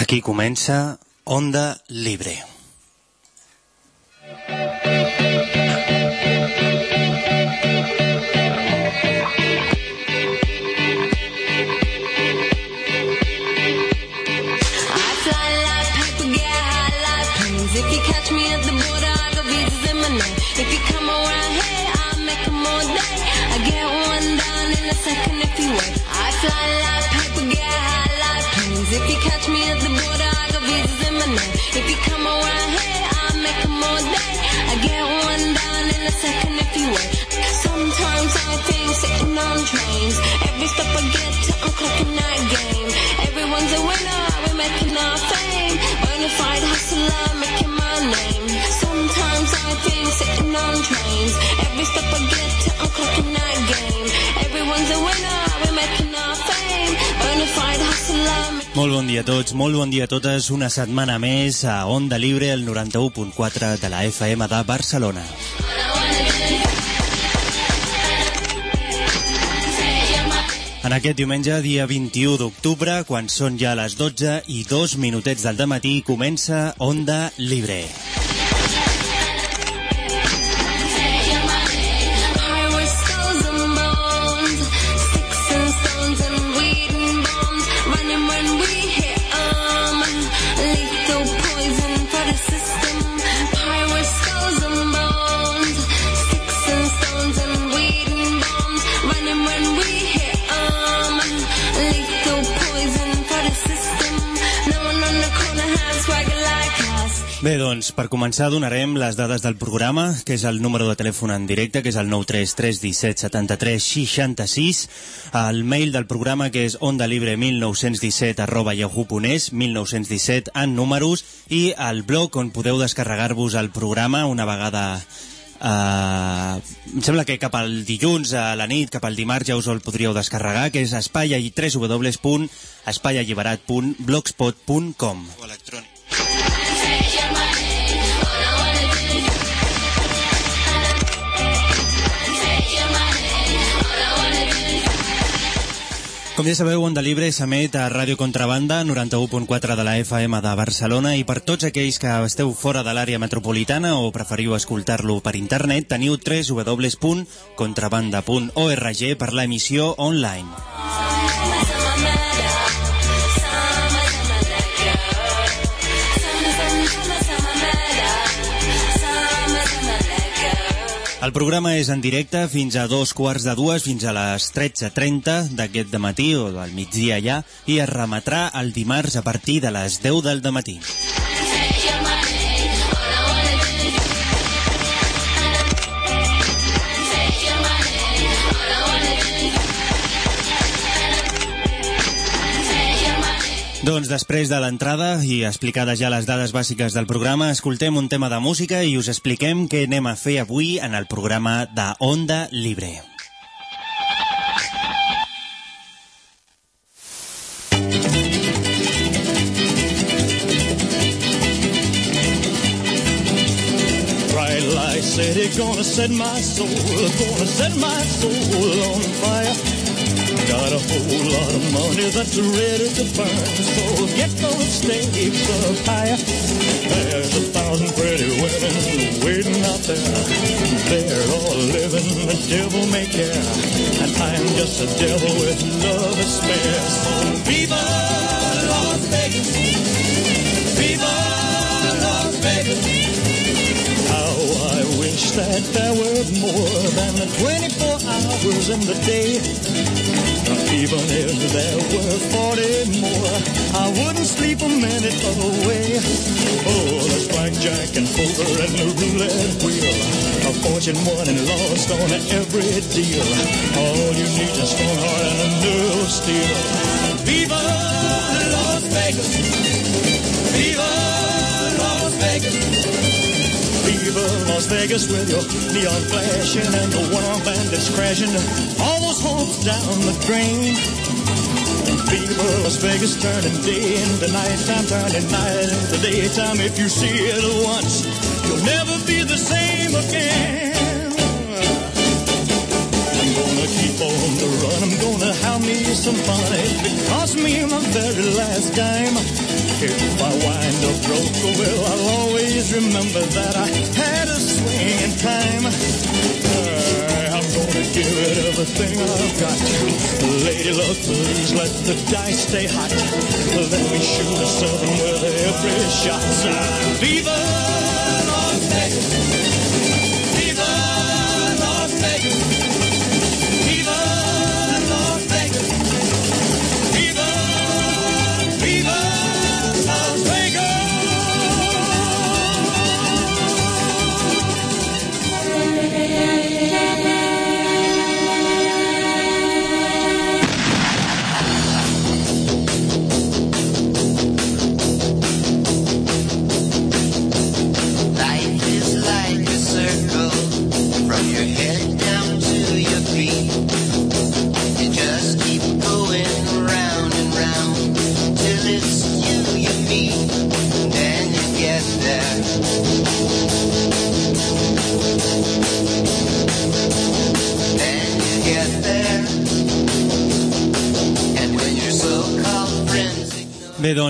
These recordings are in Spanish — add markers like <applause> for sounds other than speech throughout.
Aquí comença Onda Libre. I fly like If you catch me at the border, I got visas in my name. If you come around I'll all day. I get one down in a second if you. Sometimes I think sitting on trains. Every step I get to, I'm clocking that game. Everyone's a winner, we're making our fame. Bonafide hustler, making my name. Sometimes I think sitting on trains. Every step I get to, I'm clocking that game. Everyone's a winner, we're making our fame. Molt bon dia a tots, molt bon dia a totes. Una setmana més a Onda Libre, el 91.4 de la FM de Barcelona. En aquest diumenge, dia 21 d'octubre, quan són ja les 12 i 2 minutets del matí, comença Onda Libre. Pirates, doncs, per començar donarem les dades del programa, que és el número de telèfon en directe, que és el 933 17 73 66, el mail del programa, que és ondalibre1917 arroba yahoo.es, 1917 en números, i el blog on podeu descarregar-vos el programa una vegada... Uh, em sembla que cap al dilluns a la nit, cap al dimarts ja us el podríeu descarregar, que és espai www.espaialliberat.blogspot.com o electrònic. Com ja sabeu, Onda Libre s'emet a Ràdio Contrabanda, 91.4 de la FM de Barcelona, i per tots aquells que esteu fora de l'àrea metropolitana o preferiu escoltar-lo per internet, teniu www.contrabanda.org per l'emissió online. El programa és en directe fins a dos quarts de dues, fins a les 13.30 d'aquest matí o del migdia ja, i es remetrà el dimarts a partir de les 10 del matí. Doncs després de l'entrada i explicades ja les dades bàsiques del programa, escoltem un tema de música i us expliquem què anem a fer avui en el programa de Onda Libre. Bright light city gonna set my soul, gonna set my soul on fire. Got a whole lot of money that's ready to burn, so get those stakes up higher. There's a thousand pretty women waiting out there. They're all living the devil may care, and I'm just a devil with love to spare. So viva Las Vegas, viva Las Vegas. How I wish that there were more than 24 hours in the day. Even if there were 40 more, I wouldn't sleep a minute away. Oh, there's blackjack and poker and the roulette wheel. A fortune won and lost on every deal. All you need is a strong heart and a nerve steel. Viva Las Vegas! Viva Las Vegas! Viva Las Vegas with your neon flashing and the one-armed bandits crashing. All those hopes down the drain. Viva Las Vegas turning day into nighttime, turning night into daytime. If you see it once, you'll never be the same again. On the run. I'm gonna have me some fun. It cost me my very last dime. If I wind up broke, well, I'll always remember that I had a swing in time. Uh, I'm gonna give it everything I've got. Lady luck, please let the dice stay hot. Let me shoot a seven with every shot. Viva Las Vegas!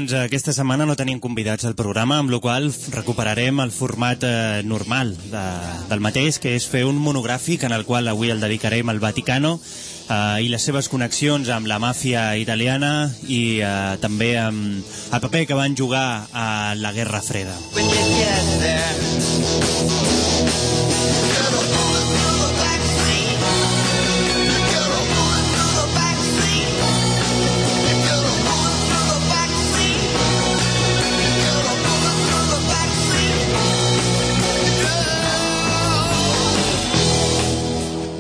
Doncs aquesta setmana no tenim convidats al programa, amb la qual recuperarem el format eh, normal de, del mateix, que és fer un monogràfic en el qual avui el dedicarem al Vaticano eh, i les seves connexions amb la màfia italiana i eh, també amb el paper que van jugar a la Guerra Freda.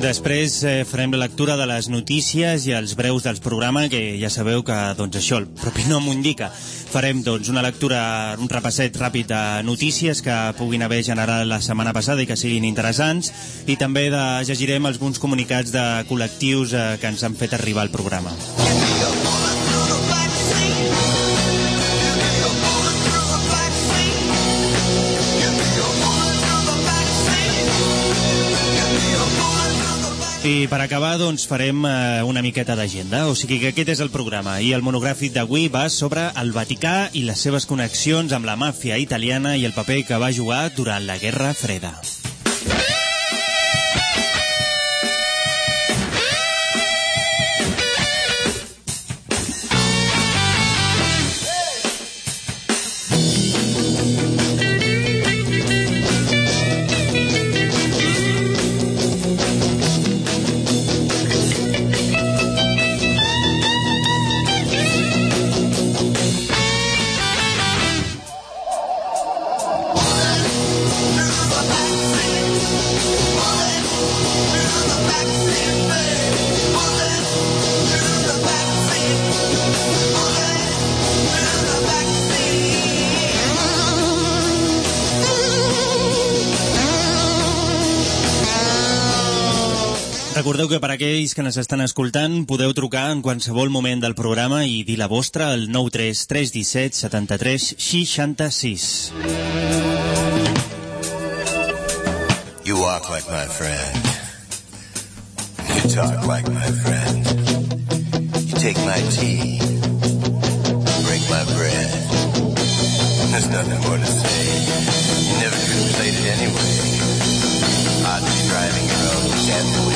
Després eh, farem la lectura de les notícies i els breus dels programes, que ja sabeu que doncs, això el propi nom ho indica. Farem doncs, una lectura, un repasset ràpid de notícies que puguin haver generat la setmana passada i que siguin interessants, i també de, llegirem alguns comunicats de col·lectius eh, que ens han fet arribar al programa. I per acabar, doncs, farem eh, una miqueta d'agenda. O sigui que aquest és el programa. I el monogràfic d'avui va sobre el Vaticà i les seves connexions amb la màfia italiana i el paper que va jugar durant la Guerra Freda. Recordeu que per aquells que ens estan escoltant podeu trucar en qualsevol moment del programa i dir la vostra al 93317 73 66. You walk like my friend. You talk like my friend. You take my tea. Break my bread. There's nothing more to say. You never could have played it anyway. Be driving your own sandwich.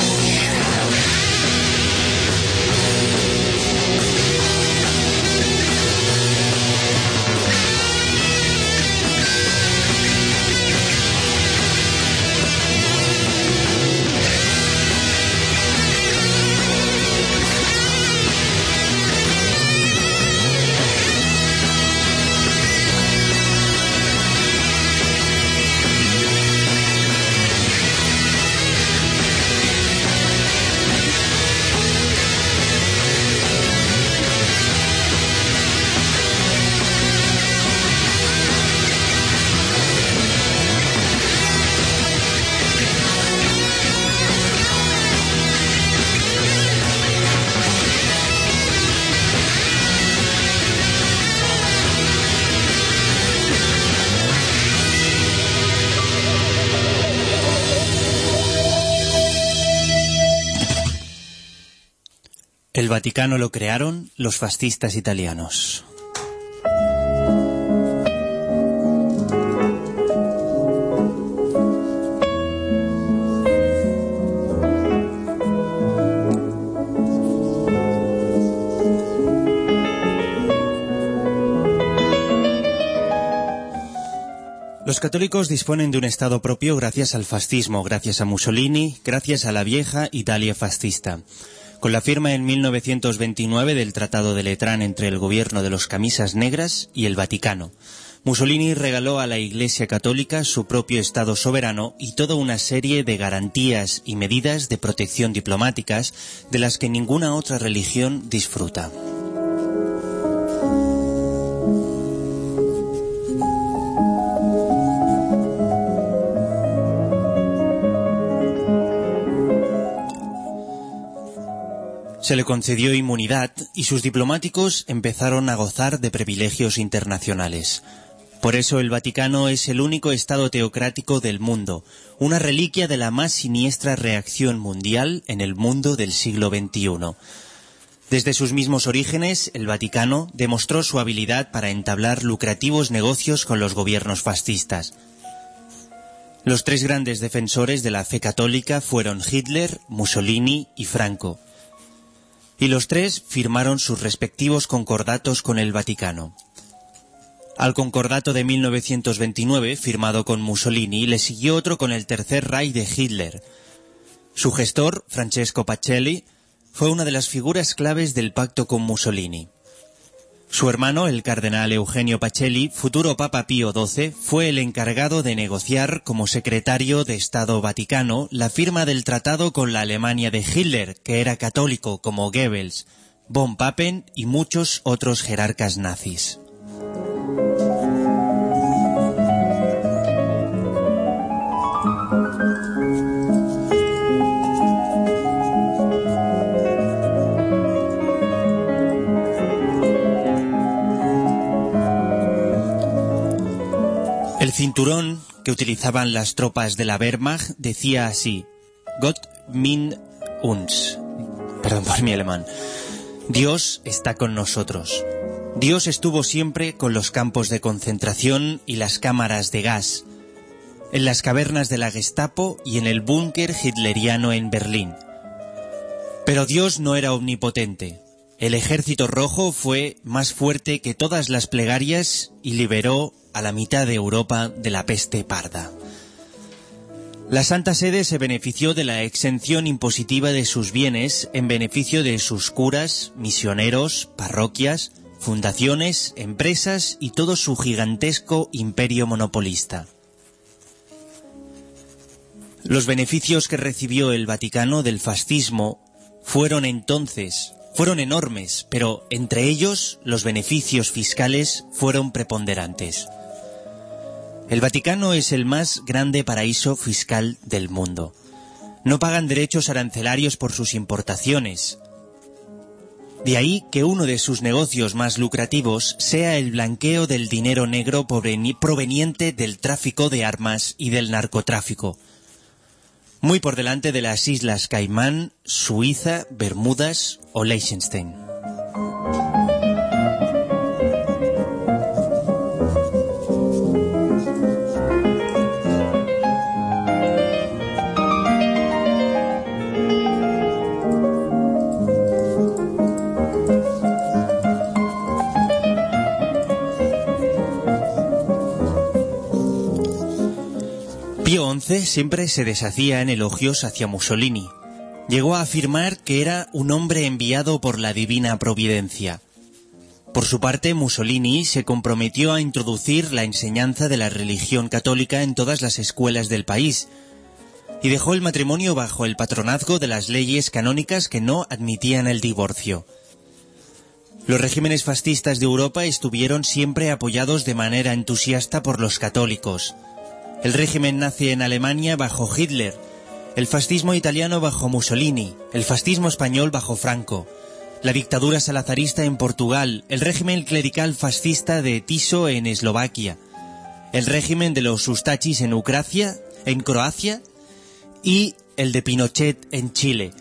Vaticano lo crearon los fascistas italianos. Los católicos disponen de un Estado propio gracias al fascismo, gracias a Mussolini, gracias a la vieja Italia fascista. Con la firma en 1929 del Tratado de Letrán entre el gobierno de los camisas negras y el Vaticano. Mussolini regaló a la Iglesia Católica su propio Estado soberano y toda una serie de garantías y medidas de protección diplomáticas de las que ninguna otra religión disfruta. Se le concedió inmunidad y sus diplomáticos empezaron a gozar de privilegios internacionales. Por eso el Vaticano es el único Estado teocrático del mundo, una reliquia de la más siniestra reacción mundial en el mundo del siglo XXI. Desde sus mismos orígenes, el Vaticano demostró su habilidad para entablar lucrativos negocios con los gobiernos fascistas. Los tres grandes defensores de la fe católica fueron Hitler, Mussolini y Franco y los tres firmaron sus respectivos concordatos con el Vaticano. Al concordato de 1929, firmado con Mussolini, le siguió otro con el Tercer Reich de Hitler. Su gestor, Francesco Pacelli, fue una de las figuras claves del pacto con Mussolini. Su hermano, el cardenal Eugenio Pacelli, futuro Papa Pío XII, fue el encargado de negociar como secretario de Estado Vaticano la firma del tratado con la Alemania de Hitler, que era católico como Goebbels, von Papen y muchos otros jerarcas nazis. El cinturón que utilizaban las tropas de la Wehrmacht decía así, Gott min uns. Perdón por mi alemán. Dios está con nosotros. Dios estuvo siempre con los campos de concentración y las cámaras de gas, en las cavernas de la Gestapo y en el búnker hitleriano en Berlín. Pero Dios no era omnipotente. El ejército rojo fue más fuerte que todas las plegarias y liberó a la mitad de Europa de la peste parda. La Santa Sede se benefició de la exención impositiva de sus bienes en beneficio de sus curas, misioneros, parroquias, fundaciones, empresas y todo su gigantesco imperio monopolista. Los beneficios que recibió el Vaticano del fascismo fueron entonces, fueron enormes, pero entre ellos los beneficios fiscales fueron preponderantes. El Vaticano es el más grande paraíso fiscal del mundo. No pagan derechos arancelarios por sus importaciones. De ahí que uno de sus negocios más lucrativos sea el blanqueo del dinero negro proveniente del tráfico de armas y del narcotráfico. Muy por delante de las islas Caimán, Suiza, Bermudas o Liechtenstein. Siempre se deshacía en elogios hacia Mussolini. Llegó a afirmar que era un hombre enviado por la divina providencia. Por su parte, Mussolini se comprometió a introducir la enseñanza de la religión católica en todas las escuelas del país y dejó el matrimonio bajo el patronazgo de las leyes canónicas que no admitían el divorcio. Los regímenes fascistas de Europa estuvieron siempre apoyados de manera entusiasta por los católicos. El régimen nazi en Alemania bajo Hitler, el fascismo italiano bajo Mussolini, el fascismo español bajo Franco, la dictadura salazarista en Portugal, el régimen clerical fascista de Tiso en Eslovaquia, el régimen de los Ustachis en Ucracia, en Croacia y el de Pinochet en Chile.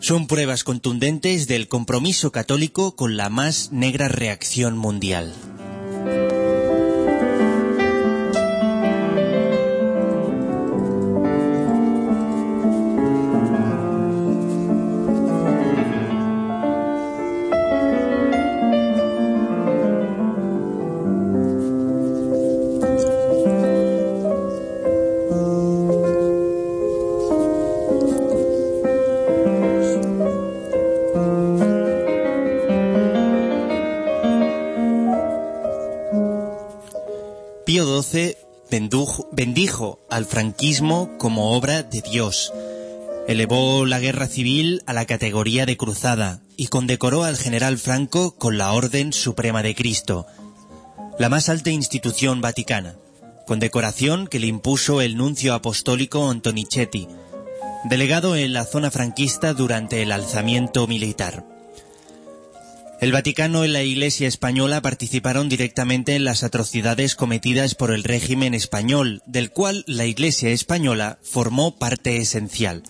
Son pruebas contundentes del compromiso católico con la más negra reacción mundial. Al franquismo como obra de Dios. Elevó la guerra civil a la categoría de cruzada y condecoró al general Franco con la Orden Suprema de Cristo, la más alta institución vaticana, condecoración que le impuso el nuncio apostólico Antonichetti, delegado en la zona franquista durante el alzamiento militar. El Vaticano y la Iglesia española participaron directamente en las atrocidades cometidas por el régimen español, del cual la Iglesia española formó parte esencial.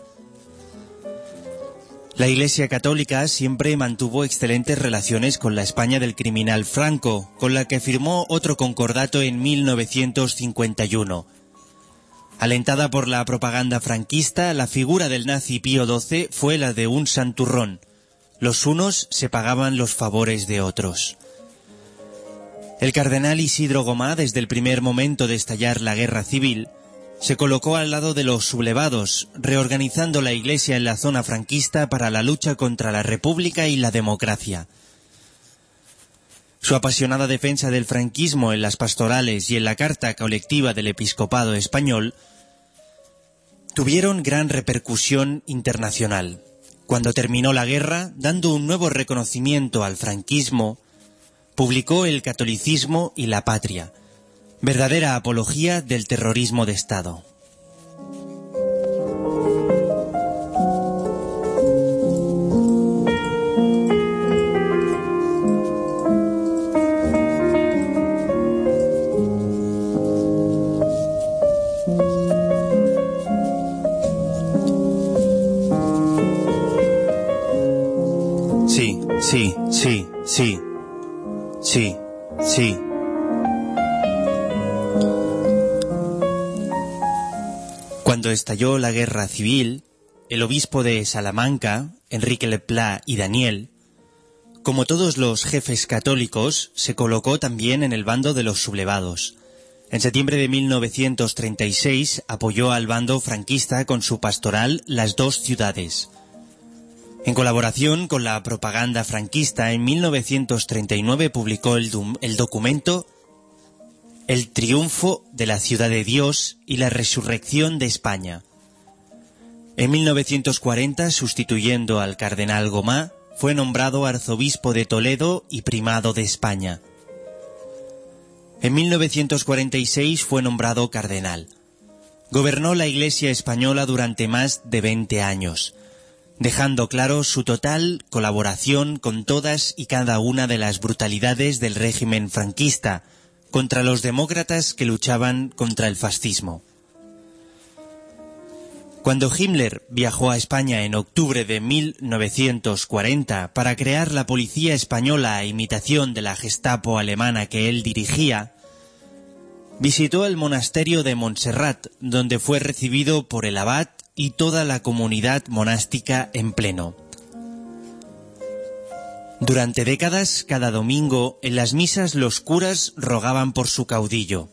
La Iglesia Católica siempre mantuvo excelentes relaciones con la España del criminal Franco, con la que firmó otro concordato en 1951. Alentada por la propaganda franquista, la figura del nazi Pío XII fue la de un santurrón. Los unos se pagaban los favores de otros. El cardenal Isidro Gomá, desde el primer momento de estallar la guerra civil, se colocó al lado de los sublevados, reorganizando la Iglesia en la zona franquista para la lucha contra la República y la democracia. Su apasionada defensa del franquismo en las pastorales y en la carta colectiva del episcopado español tuvieron gran repercusión internacional. Cuando terminó la guerra, dando un nuevo reconocimiento al franquismo, publicó El catolicismo y la patria, verdadera apología del terrorismo de Estado. Estalló la guerra civil, el obispo de Salamanca, Enrique Leplá y Daniel, como todos los jefes católicos, se colocó también en el bando de los sublevados. En septiembre de 1936 apoyó al bando franquista con su pastoral Las dos ciudades. En colaboración con la propaganda franquista, en 1939 publicó el documento El triunfo de la ciudad de Dios y la resurrección de España. En 1940, sustituyendo al cardenal Gomá, fue nombrado arzobispo de Toledo y primado de España. En 1946 fue nombrado cardenal. Gobernó la Iglesia española durante más de 20 años, dejando claro su total colaboración con todas y cada una de las brutalidades del régimen franquista contra los demócratas que luchaban contra el fascismo. Cuando Himmler viajó a España en octubre de 1940 para crear la policía española a imitación de la Gestapo alemana que él dirigía, visitó el monasterio de Montserrat, donde fue recibido por el abad y toda la comunidad monástica en pleno. Durante décadas, cada domingo, en las misas los curas rogaban por su caudillo.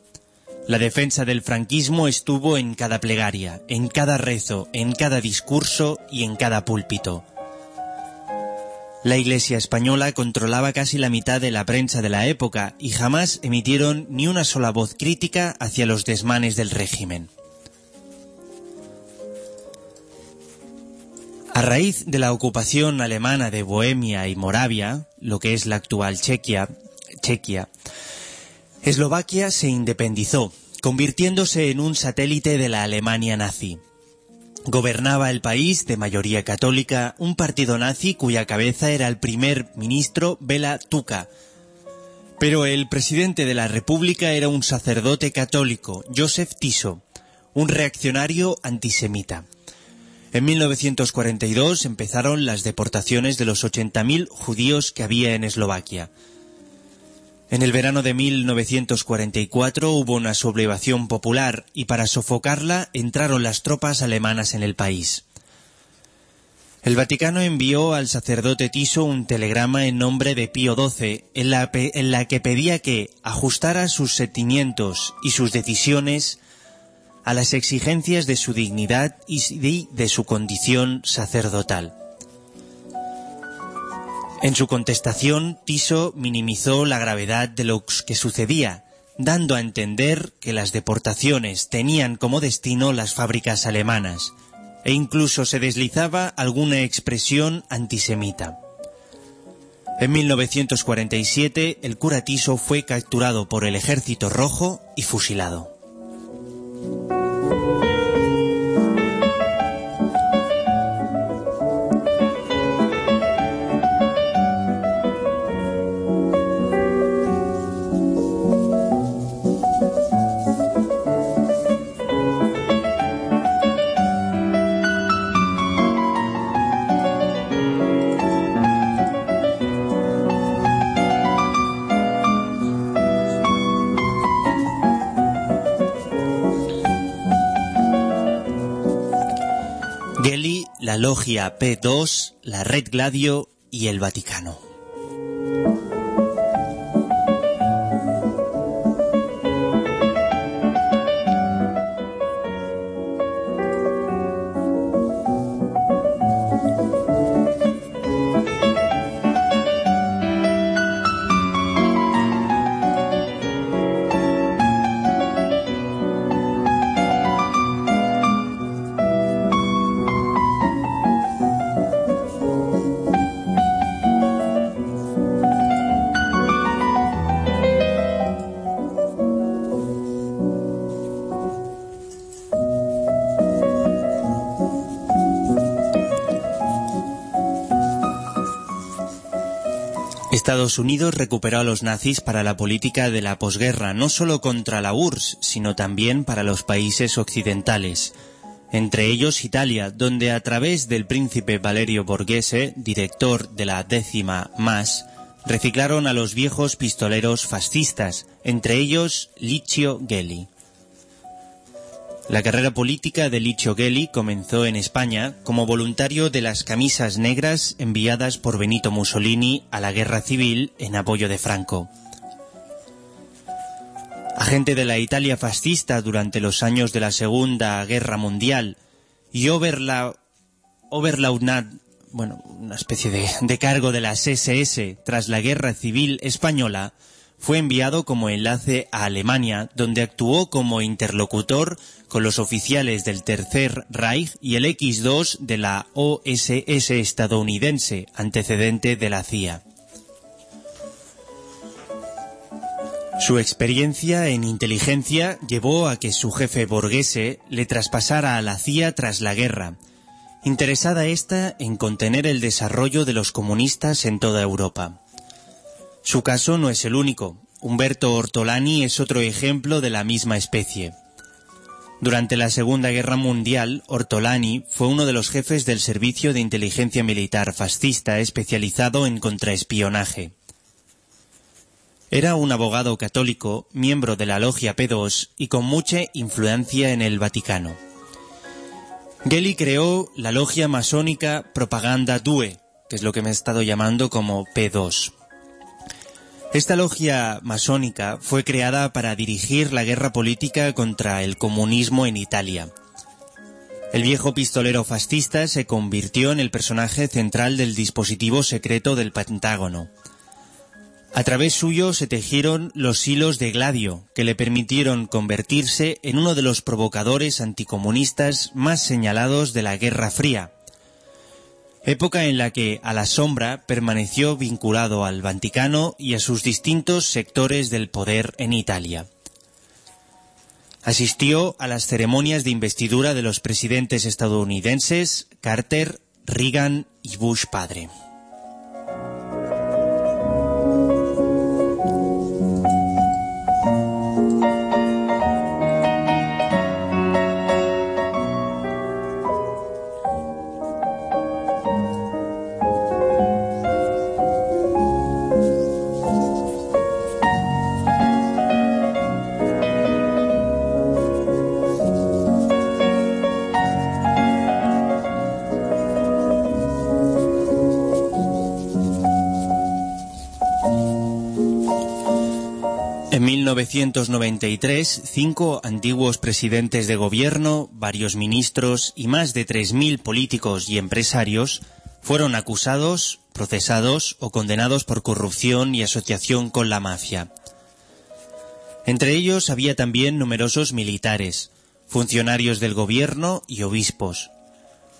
La defensa del franquismo estuvo en cada plegaria, en cada rezo, en cada discurso y en cada púlpito. La Iglesia española controlaba casi la mitad de la prensa de la época y jamás emitieron ni una sola voz crítica hacia los desmanes del régimen. A raíz de la ocupación alemana de Bohemia y Moravia, lo que es la actual Chequia, Eslovaquia se independizó, convirtiéndose en un satélite de la Alemania nazi. Gobernaba el país, de mayoría católica, un partido nazi cuya cabeza era el primer ministro Bela Tuka. Pero el presidente de la República era un sacerdote católico, Joseph Tiso, un reaccionario antisemita. En 1942 empezaron las deportaciones de los 80.000 judíos que había en Eslovaquia. En el verano de 1944 hubo una sublevación popular y para sofocarla entraron las tropas alemanas en el país. El Vaticano envió al sacerdote Tiso un telegrama en nombre de Pío XII en la, que pedía que ajustara sus sentimientos y sus decisiones a las exigencias de su dignidad y de- su condición sacerdotal. En su contestación, Tiso minimizó la gravedad de lo que sucedía, dando a entender que las deportaciones tenían como destino las fábricas alemanas, e incluso se deslizaba alguna expresión antisemita. En 1947, el curatiso fue capturado por el Ejército Rojo y fusilado. La Logia P2, la Red Gladio y el Vaticano. Estados Unidos recuperó a los nazis para la política de la posguerra, no solo contra la URSS, sino también para los países occidentales. Entre ellos Italia, donde a través del príncipe Valerio Borghese, director de la décima MAS, reciclaron a los viejos pistoleros fascistas, entre ellos Licio Gelli. La carrera política de Licio Gelli comenzó en España como voluntario de las camisas negras enviadas por Benito Mussolini a la guerra civil en apoyo de Franco. Agente de la Italia fascista durante los años de la Segunda Guerra Mundial y overla, overlaunad, bueno, una especie de, de cargo de las SS tras la Guerra Civil Española, fue enviado como enlace a Alemania, donde actuó como interlocutor con los oficiales del Tercer Reich y el X-2 de la OSS estadounidense, antecedente de la CIA. Su experiencia en inteligencia llevó a que su jefe Borghese le traspasara a la CIA tras la guerra, interesada esta en contener el desarrollo de los comunistas en toda Europa. Su caso no es el único. Humberto Ortolani es otro ejemplo de la misma especie. Durante la Segunda Guerra Mundial, Ortolani fue uno de los jefes del Servicio de Inteligencia Militar fascista especializado en contraespionaje. Era un abogado católico, miembro de la Logia P2 y con mucha influencia en el Vaticano. Gelli creó la logia masónica Propaganda Due, que es lo que me he estado llamando como P2. Esta logia masónica fue creada para dirigir la guerra política contra el comunismo en Italia. El viejo pistolero fascista se convirtió en el personaje central del dispositivo secreto del Pentágono. A través suyo se tejieron los hilos de Gladio, que le permitieron convertirse en uno de los provocadores anticomunistas más señalados de la Guerra Fría, época en la que a la sombra permaneció vinculado al Vaticano y a sus distintos sectores del poder en Italia. Asistió a las ceremonias de investidura de los presidentes estadounidenses Carter, Reagan y Bush padre. 1993, cinco antiguos presidentes de gobierno, varios ministros y más de 3.000 políticos y empresarios fueron acusados, procesados o condenados por corrupción y asociación con la mafia. Entre ellos había también numerosos militares, funcionarios del gobierno y obispos.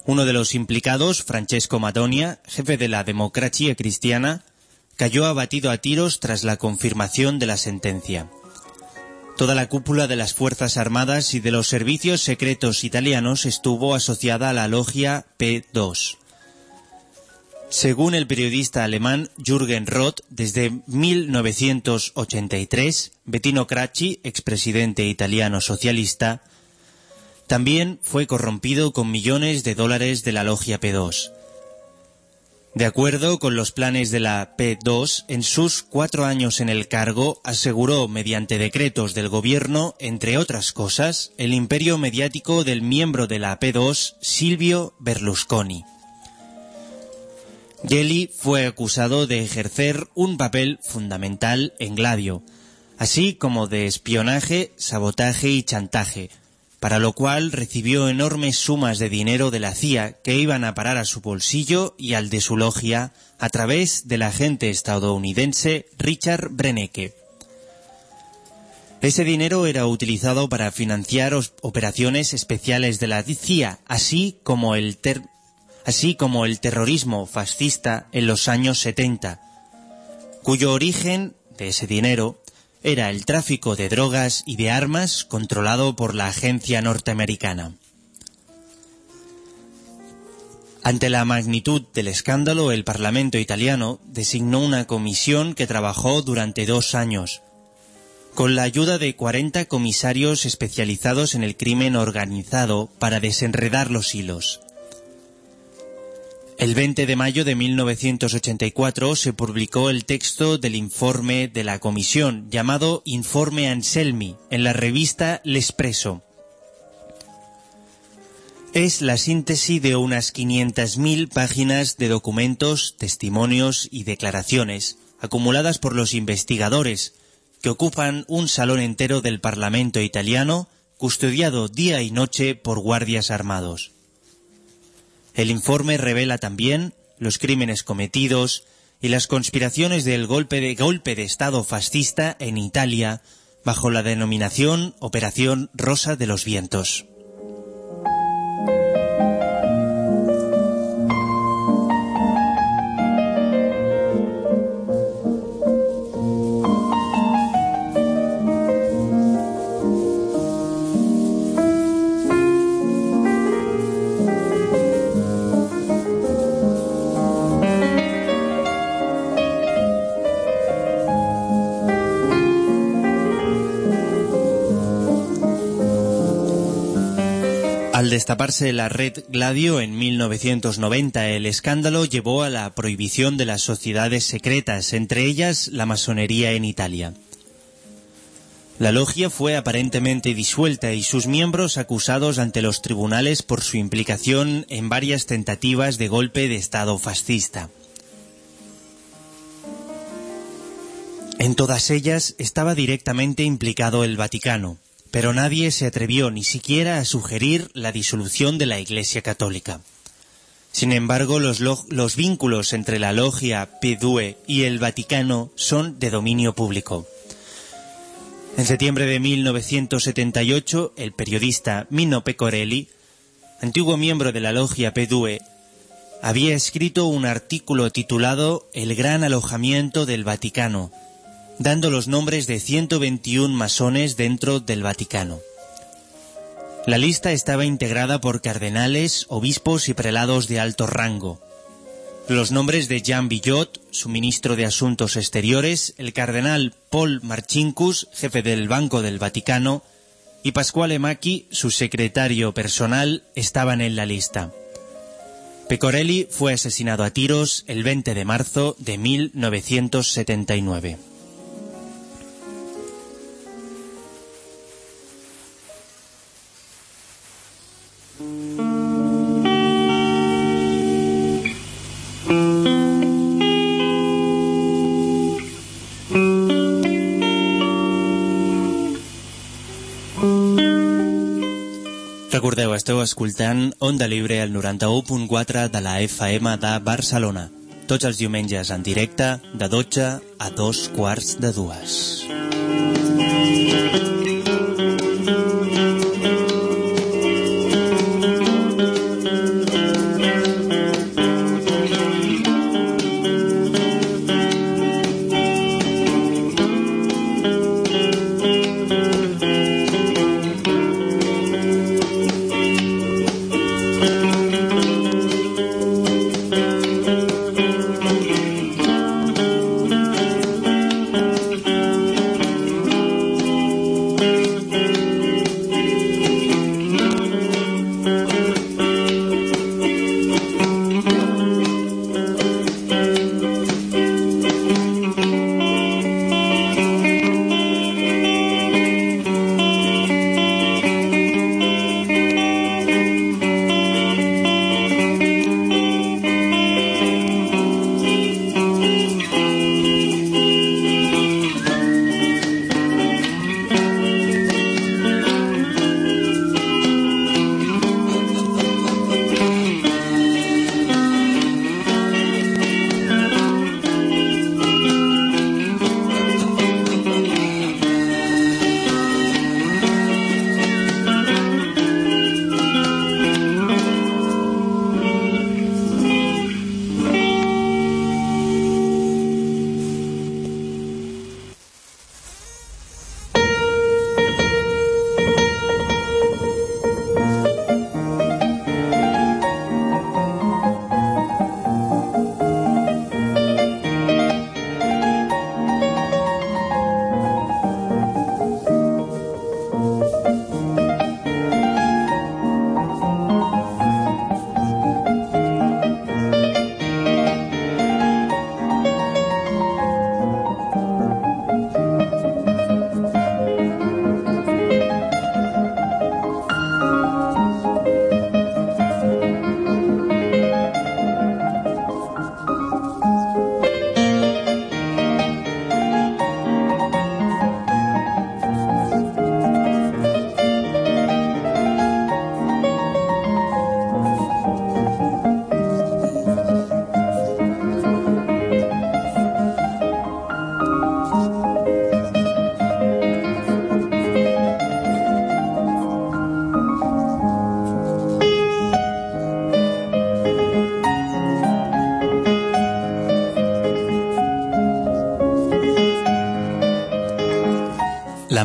Uno de los implicados, Francesco Madonia, jefe de la democracia cristiana, cayó abatido a tiros tras la confirmación de la sentencia. Toda la cúpula de las Fuerzas Armadas y de los servicios secretos italianos estuvo asociada a la logia P2. Según el periodista alemán Jürgen Roth, desde 1983, Bettino Cracci, expresidente italiano socialista, también fue corrompido con millones de dólares de la logia P2. De acuerdo con los planes de la P2, en sus cuatro años en el cargo, aseguró mediante decretos del gobierno, entre otras cosas, el imperio mediático del miembro de la P2, Silvio Berlusconi. Gelli fue acusado de ejercer un papel fundamental en Gladio, así como de espionaje, sabotaje y chantaje, para lo cual recibió enormes sumas de dinero de la CIA que iban a parar a su bolsillo y al de su logia a través del agente estadounidense Richard Brenecke. Ese dinero era utilizado para financiar operaciones especiales de la CIA, así como el así como el terrorismo fascista en los años 70, cuyo origen de ese dinero era el tráfico de drogas y de armas controlado por la agencia norteamericana. Ante la magnitud del escándalo, el Parlamento italiano designó una comisión que trabajó durante dos años, con la ayuda de 40 comisarios especializados en el crimen organizado para desenredar los hilos. El 20 de mayo de 1984 se publicó el texto del informe de la comisión llamado Informe Anselmi en la revista L'Espresso. Es la síntesis de unas 500.000 páginas de documentos, testimonios y declaraciones acumuladas por los investigadores que ocupan un salón entero del Parlamento italiano custodiado día y noche por guardias armados. El informe revela también los crímenes cometidos y las conspiraciones del golpe de, golpe de Estado fascista en Italia bajo la denominación Operación Rosa de los Vientos. Al destaparse la red Gladio en 1990, el escándalo llevó a la prohibición de las sociedades secretas, entre ellas la masonería en Italia. La logia fue aparentemente disuelta y sus miembros acusados ante los tribunales por su implicación en varias tentativas de golpe de Estado fascista. En todas ellas estaba directamente implicado el Vaticano, pero nadie se atrevió ni siquiera a sugerir la disolución de la Iglesia Católica. Sin embargo, los, lo- los vínculos entre la logia P2 y el Vaticano son de dominio público. En septiembre de 1978, el periodista Mino Pecorelli, antiguo miembro de la logia P2, había escrito un artículo titulado El gran alojamiento del Vaticano, dando los nombres de 121 masones dentro del Vaticano. La lista estaba integrada por cardenales, obispos y prelados de alto rango. Los nombres de Jean Billot, su ministro de Asuntos Exteriores, el cardenal Paul Marcinkus, jefe del Banco del Vaticano, y Pasquale Macchi, su secretario personal, estaban en la lista. Pecorelli fue asesinado a tiros el 20 de marzo de 1979. Recordeu, esteu escoltant Onda Libre al 91.4 de la FM de Barcelona. Tots els diumenges en directe de 12 a dos quarts de dues. La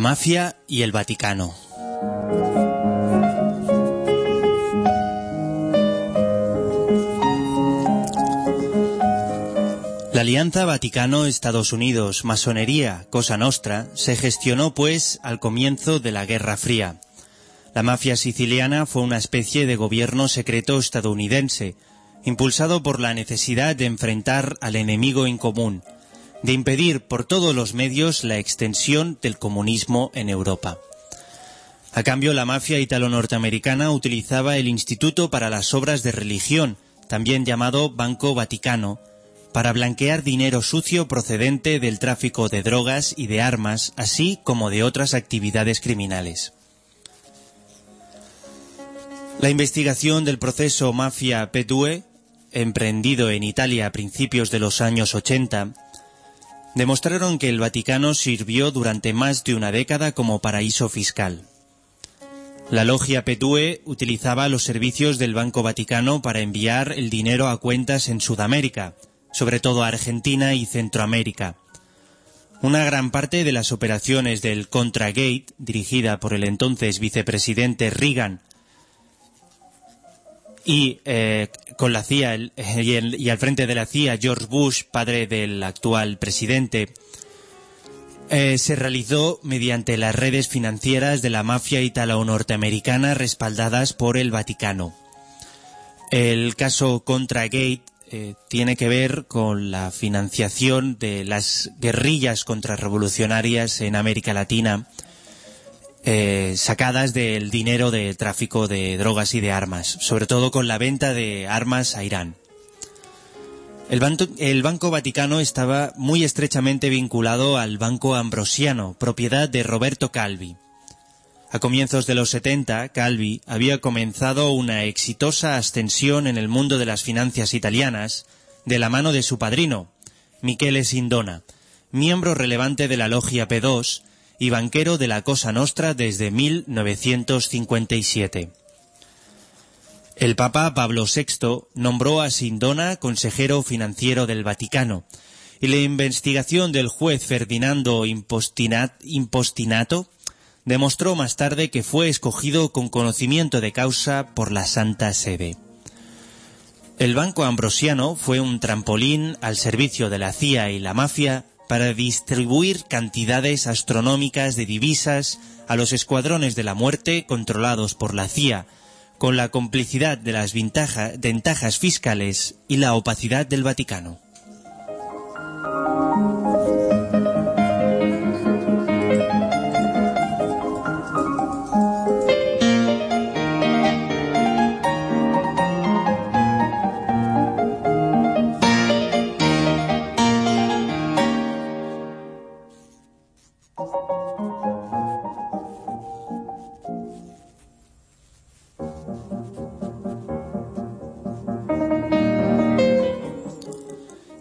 mafia y el Vaticano. La alianza Vaticano-Estados Unidos, masonería, Cosa Nostra, se gestionó pues al comienzo de la Guerra Fría. La mafia siciliana fue una especie de gobierno secreto estadounidense, impulsado por la necesidad de enfrentar al enemigo en común, de impedir por todos los medios la extensión del comunismo en Europa. A cambio, la mafia italo-norteamericana utilizaba el Instituto para las Obras de Religión, también llamado Banco Vaticano, para blanquear dinero sucio procedente del tráfico de drogas y de armas, así como de otras actividades criminales. La investigación del proceso Mafia P2, emprendido en Italia a principios de los años 80, demostraron que el Vaticano sirvió durante más de una década como paraíso fiscal. La logia P2 utilizaba los servicios del Banco Vaticano para enviar el dinero a cuentas en Sudamérica, sobre todo a Argentina y Centroamérica. Una gran parte de las operaciones del Contragate, dirigida por el entonces vicepresidente Reagan, y eh, con la CIA y, al frente de la CIA George Bush, padre del actual presidente, eh, se realizó mediante las redes financieras de la mafia italo-norteamericana respaldadas por el Vaticano. El caso Contragate eh, tiene que ver con la financiación de las guerrillas contrarrevolucionarias en América Latina, eh, sacadas del dinero de tráfico de drogas y de armas, sobre todo con la venta de armas a Irán. El, Banco- el Banco Vaticano estaba muy estrechamente vinculado al Banco Ambrosiano, propiedad de Roberto Calvi. A comienzos de los 70, Calvi había comenzado una exitosa ascensión en el mundo de las finanzas italianas de la mano de su padrino, Michele Sindona, miembro relevante de la logia P2 y banquero de la Cosa Nostra desde 1957. El Papa Pablo VI nombró a Sindona consejero financiero del Vaticano y la investigación del juez Ferdinando Impostinat- Impostinato demostró más tarde que fue escogido con conocimiento de causa por la Santa Sede. El Banco Ambrosiano fue un trampolín al servicio de la CIA y la mafia para distribuir cantidades astronómicas de divisas a los escuadrones de la muerte controlados por la CIA, con la complicidad de las ventaja- ventajas fiscales y la opacidad del Vaticano.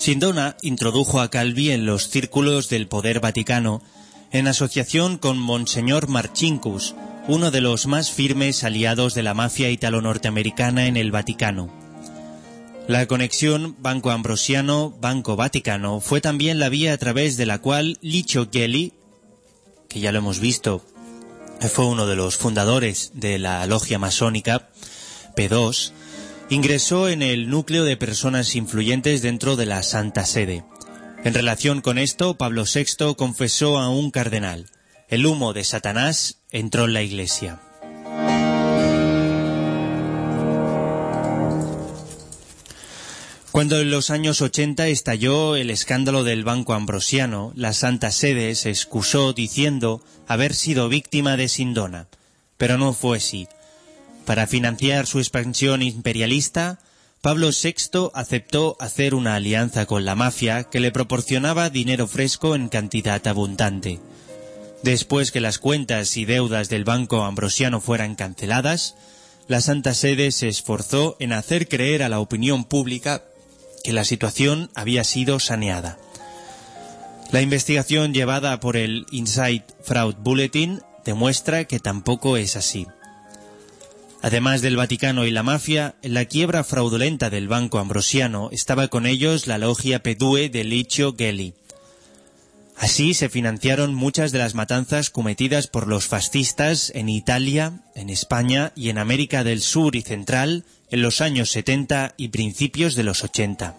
Sindona introdujo a Calvi en los círculos del poder vaticano en asociación con Monseñor Marcinkus, uno de los más firmes aliados de la mafia italo-norteamericana en el Vaticano. La conexión Banco Ambrosiano-Banco Vaticano fue también la vía a través de la cual Licio Gelli, que ya lo hemos visto, fue uno de los fundadores de la logia masónica P2, ingresó en el núcleo de personas influyentes dentro de la Santa Sede. En relación con esto, Pablo VI confesó a un cardenal, el humo de Satanás entró en la iglesia. Cuando en los años 80 estalló el escándalo del Banco Ambrosiano, la Santa Sede se excusó diciendo haber sido víctima de Sindona, pero no fue así. Para financiar su expansión imperialista, Pablo VI aceptó hacer una alianza con la mafia que le proporcionaba dinero fresco en cantidad abundante. Después que las cuentas y deudas del Banco Ambrosiano fueran canceladas, la Santa Sede se esforzó en hacer creer a la opinión pública que la situación había sido saneada. La investigación llevada por el Inside Fraud Bulletin demuestra que tampoco es así. Además del Vaticano y la mafia, la quiebra fraudulenta del Banco Ambrosiano estaba con ellos la logia P2 de Licio Gelli. Así se financiaron muchas de las matanzas cometidas por los fascistas en Italia, en España y en América del Sur y Central en los años 70 y principios de los 80.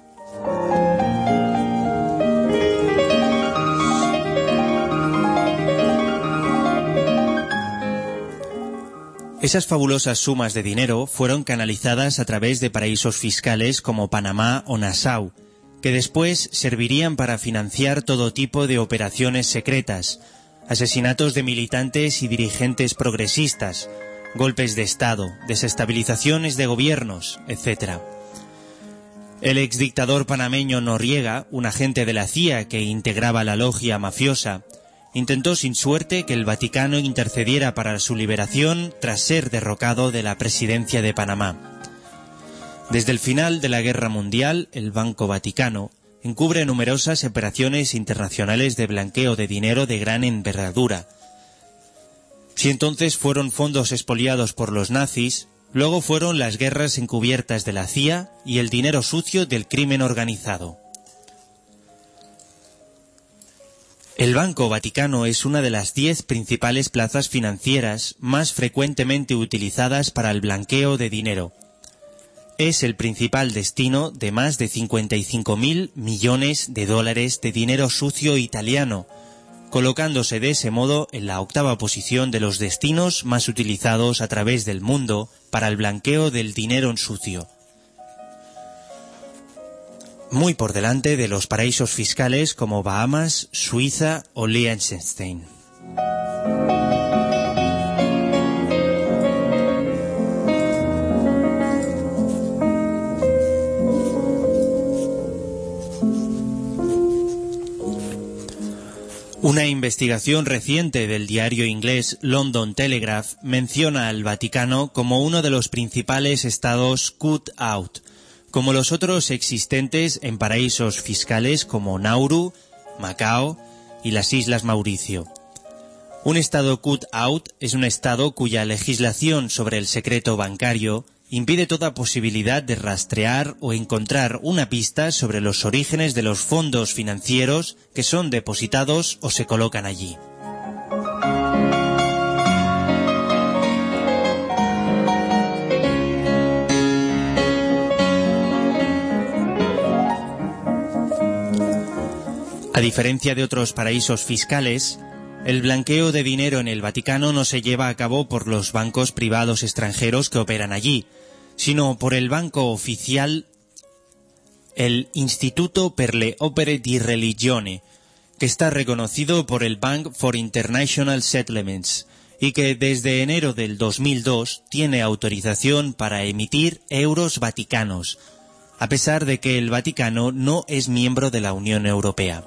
Esas fabulosas sumas de dinero fueron canalizadas a través de paraísos fiscales como Panamá o Nassau, que después servirían para financiar todo tipo de operaciones secretas, asesinatos de militantes y dirigentes progresistas, golpes de Estado, desestabilizaciones de gobiernos, etc. El exdictador panameño Noriega, un agente de la CIA que integraba la logia mafiosa, intentó sin suerte que el Vaticano intercediera para su liberación tras ser derrocado de la presidencia de Panamá. Desde el final de la Guerra Mundial, el Banco Vaticano encubre numerosas operaciones internacionales de blanqueo de dinero de gran envergadura. Si entonces fueron fondos expoliados por los nazis, luego fueron las guerras encubiertas de la CIA y el dinero sucio del crimen organizado. El Banco Vaticano es una de las diez principales plazas financieras más frecuentemente utilizadas para el blanqueo de dinero. Es el principal destino de más de 55.000 millones de dólares de dinero sucio italiano, colocándose de ese modo en la octava posición de los destinos más utilizados a través del mundo para el blanqueo del dinero en sucio muy por delante de los paraísos fiscales como Bahamas, Suiza o Liechtenstein. Una investigación reciente del diario inglés London Telegraph menciona al Vaticano como uno de los principales estados cut out, como los otros existentes en paraísos fiscales como Nauru, Macao y las Islas Mauricio. Un estado cut-out es un estado cuya legislación sobre el secreto bancario impide toda posibilidad de rastrear o encontrar una pista sobre los orígenes de los fondos financieros que son depositados o se colocan allí. A diferencia de otros paraísos fiscales, el blanqueo de dinero en el Vaticano no se lleva a cabo por los bancos privados extranjeros que operan allí, sino por el banco oficial, el Instituto per le Opere di Religione, que está reconocido por el Bank for International Settlements y que desde enero del 2002 tiene autorización para emitir euros vaticanos, a pesar de que el Vaticano no es miembro de la Unión Europea.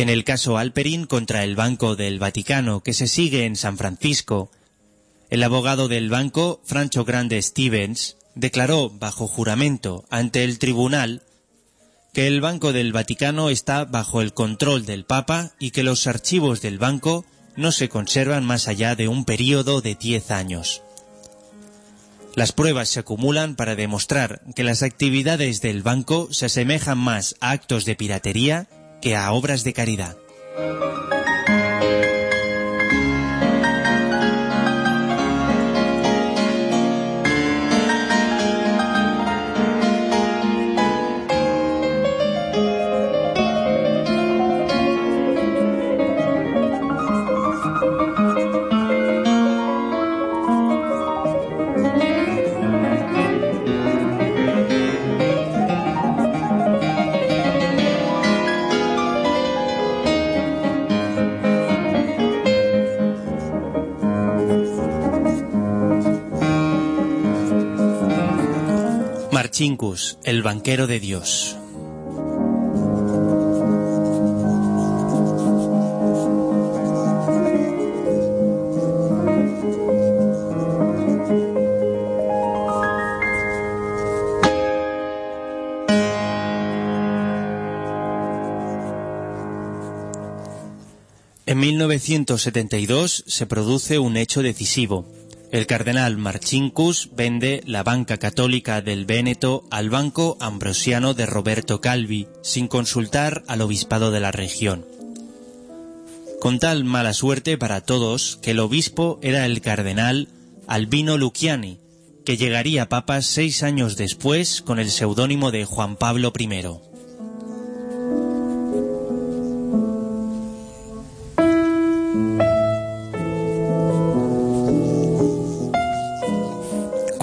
En el caso Alperin contra el Banco del Vaticano, que se sigue en San Francisco, el abogado del banco, Francho Grande Stevens, declaró bajo juramento ante el tribunal que el Banco del Vaticano está bajo el control del Papa y que los archivos del banco no se conservan más allá de un período de 10 años. Las pruebas se acumulan para demostrar que las actividades del banco se asemejan más a actos de piratería que a obras de caridad. Marchincus, el banquero de Dios. En 1972 se produce un hecho decisivo. El cardenal Marcinkus vende la banca católica del Véneto al Banco Ambrosiano de Roberto Calvi, sin consultar al obispado de la región. Con tal mala suerte para todos que el obispo era el cardenal Albino Luciani, que llegaría a papa seis años después con el seudónimo de Juan Pablo I.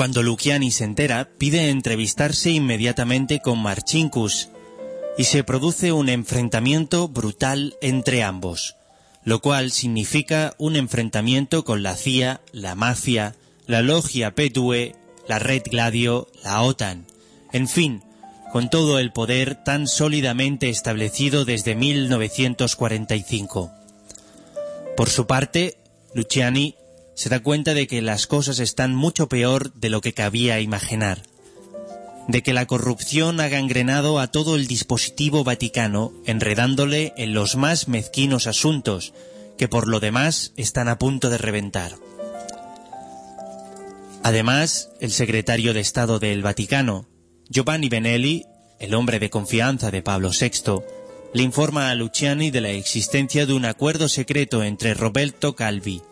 Cuando Luciani se entera, pide entrevistarse inmediatamente con Marcinkus y se produce un enfrentamiento brutal entre ambos, lo cual significa un enfrentamiento con la CIA, la mafia, la logia Petue, la Red Gladio, la OTAN, en fin, con todo el poder tan sólidamente establecido desde 1945. Por su parte, Luciani se da cuenta de que las cosas están mucho peor de lo que cabía imaginar, de que la corrupción ha gangrenado a todo el dispositivo vaticano, enredándole en los más mezquinos asuntos, que por lo demás están a punto de reventar. Además, el secretario de Estado del Vaticano, Giovanni Benelli, el hombre de confianza de Pablo VI, le informa a Luciani de la existencia de un acuerdo secreto entre Roberto Calvi,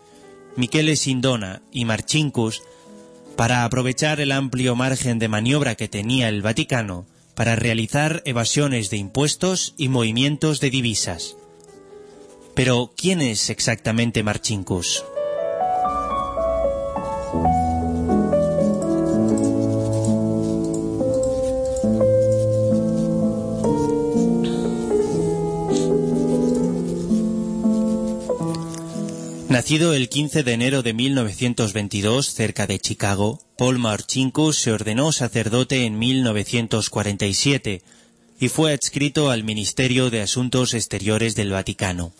Michele Sindona y Marcinkus para aprovechar el amplio margen de maniobra que tenía el Vaticano para realizar evasiones de impuestos y movimientos de divisas. Pero, ¿quién es exactamente Marcinkus? Nacido el 15 de enero de 1922 cerca de Chicago, Paul Marcinkus se ordenó sacerdote en 1947 y fue adscrito al Ministerio de Asuntos Exteriores del Vaticano.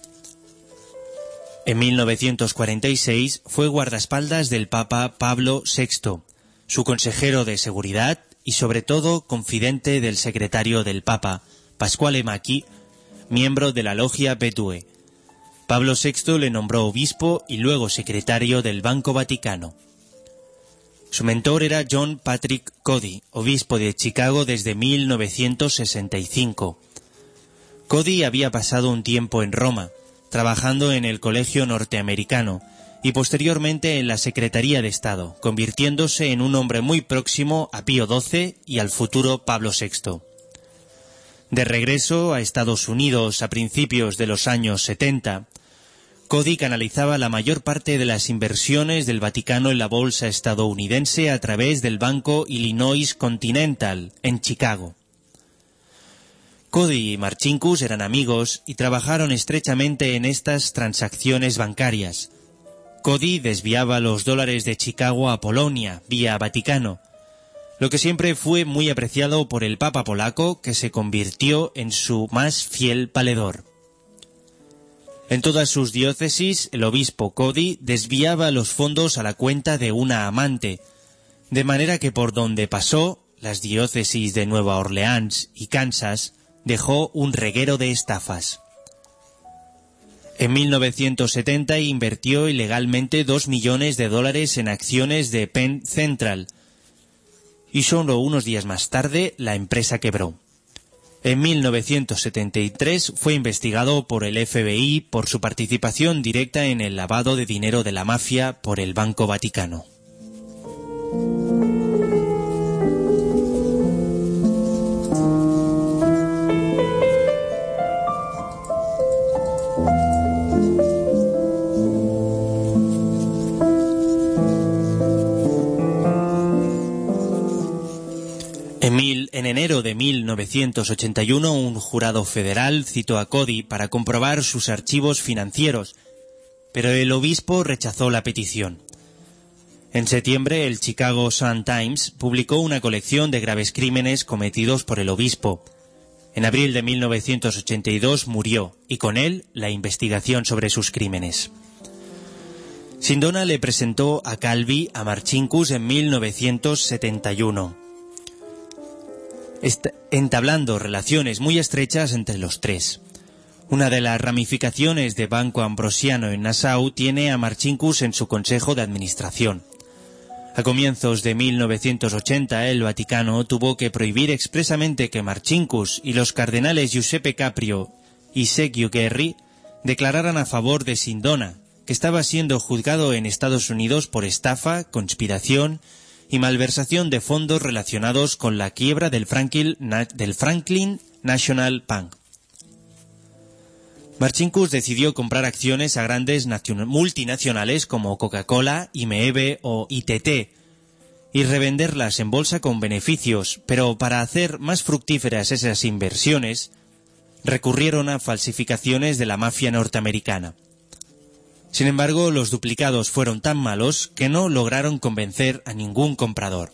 En 1946 fue guardaespaldas del Papa Pablo VI, su consejero de seguridad y sobre todo confidente del secretario del Papa, Pasquale Macchi, miembro de la logia Betue. Pablo VI le nombró obispo y luego secretario del Banco Vaticano. Su mentor era John Patrick Cody, obispo de Chicago desde 1965. Cody había pasado un tiempo en Roma, trabajando en el Colegio Norteamericano y posteriormente en la Secretaría de Estado, convirtiéndose en un hombre muy próximo a Pío XII y al futuro Pablo VI. De regreso a Estados Unidos a principios de los años 70, Cody canalizaba la mayor parte de las inversiones del Vaticano en la bolsa estadounidense a través del banco Illinois Continental, en Chicago. Cody y Marcinkus eran amigos y trabajaron estrechamente en estas transacciones bancarias. Cody desviaba los dólares de Chicago a Polonia, vía Vaticano, lo que siempre fue muy apreciado por el Papa polaco, que se convirtió en su más fiel valedor. En todas sus diócesis, el obispo Cody desviaba los fondos a la cuenta de una amante, de manera que por donde pasó, las diócesis de Nueva Orleans y Kansas, dejó un reguero de estafas. En 1970 invirtió ilegalmente dos millones de dólares en acciones de Penn Central, y solo unos días más tarde la empresa quebró. En 1973 fue investigado por el FBI por su participación directa en el lavado de dinero de la mafia por el Banco Vaticano. En, enero de 1981, un jurado federal citó a Cody para comprobar sus archivos financieros, pero el obispo rechazó la petición. En septiembre, el Chicago Sun-Times publicó una colección de graves crímenes cometidos por el obispo. En abril de 1982 murió, y con él la investigación sobre sus crímenes. Sindona le presentó a Calvi a Marcinkus en 1971 est- entablando relaciones muy estrechas entre los tres. Una de las ramificaciones de Banco Ambrosiano en Nassau tiene a Marcinkus en su consejo de administración. A comienzos de 1980, el Vaticano tuvo que prohibir expresamente que Marcinkus y los cardenales Giuseppe Caprio y Sergio Guerri declararan a favor de Sindona, que estaba siendo juzgado en Estados Unidos por estafa, conspiración y malversación de fondos relacionados con la quiebra del Franklin, National Bank. Marcinkus decidió comprar acciones a grandes nacion- multinacionales como Coca-Cola, IMEB o ITT y revenderlas en bolsa con beneficios, pero para hacer más fructíferas esas inversiones, recurrieron a falsificaciones de la mafia norteamericana. Sin embargo, los duplicados fueron tan malos que no lograron convencer a ningún comprador.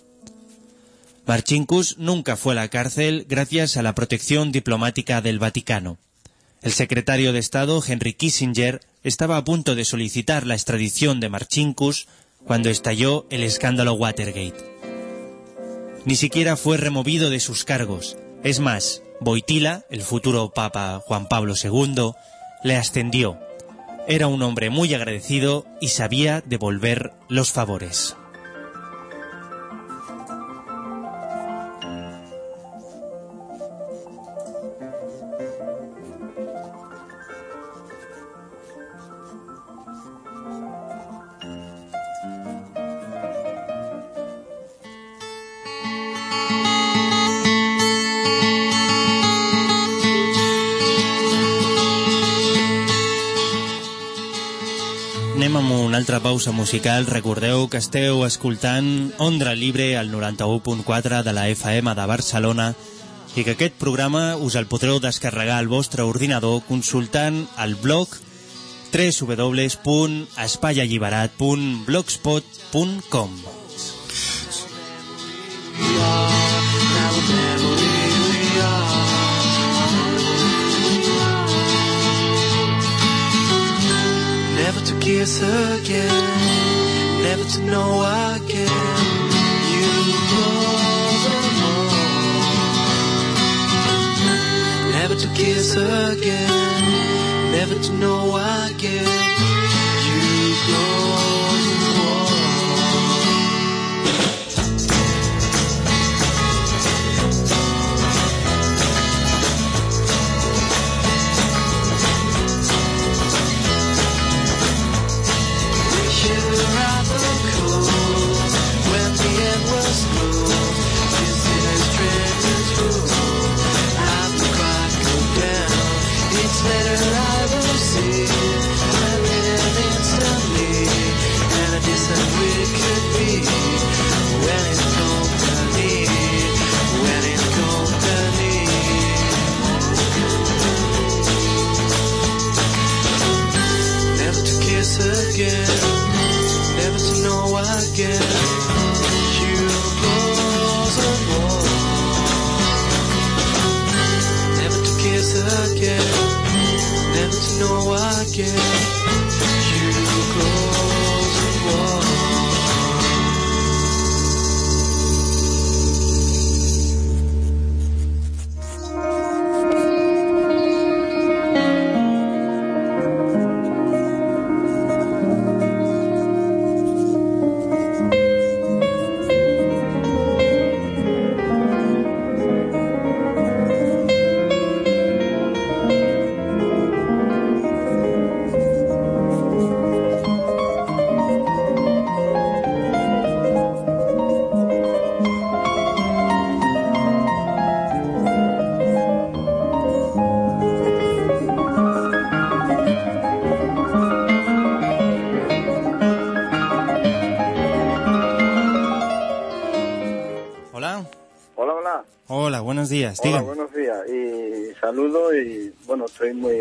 Marcinkus nunca fue a la cárcel gracias a la protección diplomática del Vaticano. El secretario de Estado, Henry Kissinger, estaba a punto de solicitar la extradición de Marcinkus cuando estalló el escándalo Watergate. Ni siquiera fue removido de sus cargos. Es más, Boitila, el futuro Papa Juan Pablo II, le ascendió. Era un hombre muy agradecido y sabía devolver los favores. Una altra pausa musical. Recordeu que esteu escoltant Ondra Libre al 91.4 de la FM de Barcelona i que aquest programa us el podreu descarregar al vostre ordinador consultant el blog www.espaialliberat.blogspot.com Never kiss again, never to know again. You and more. Never to kiss again, never to know again.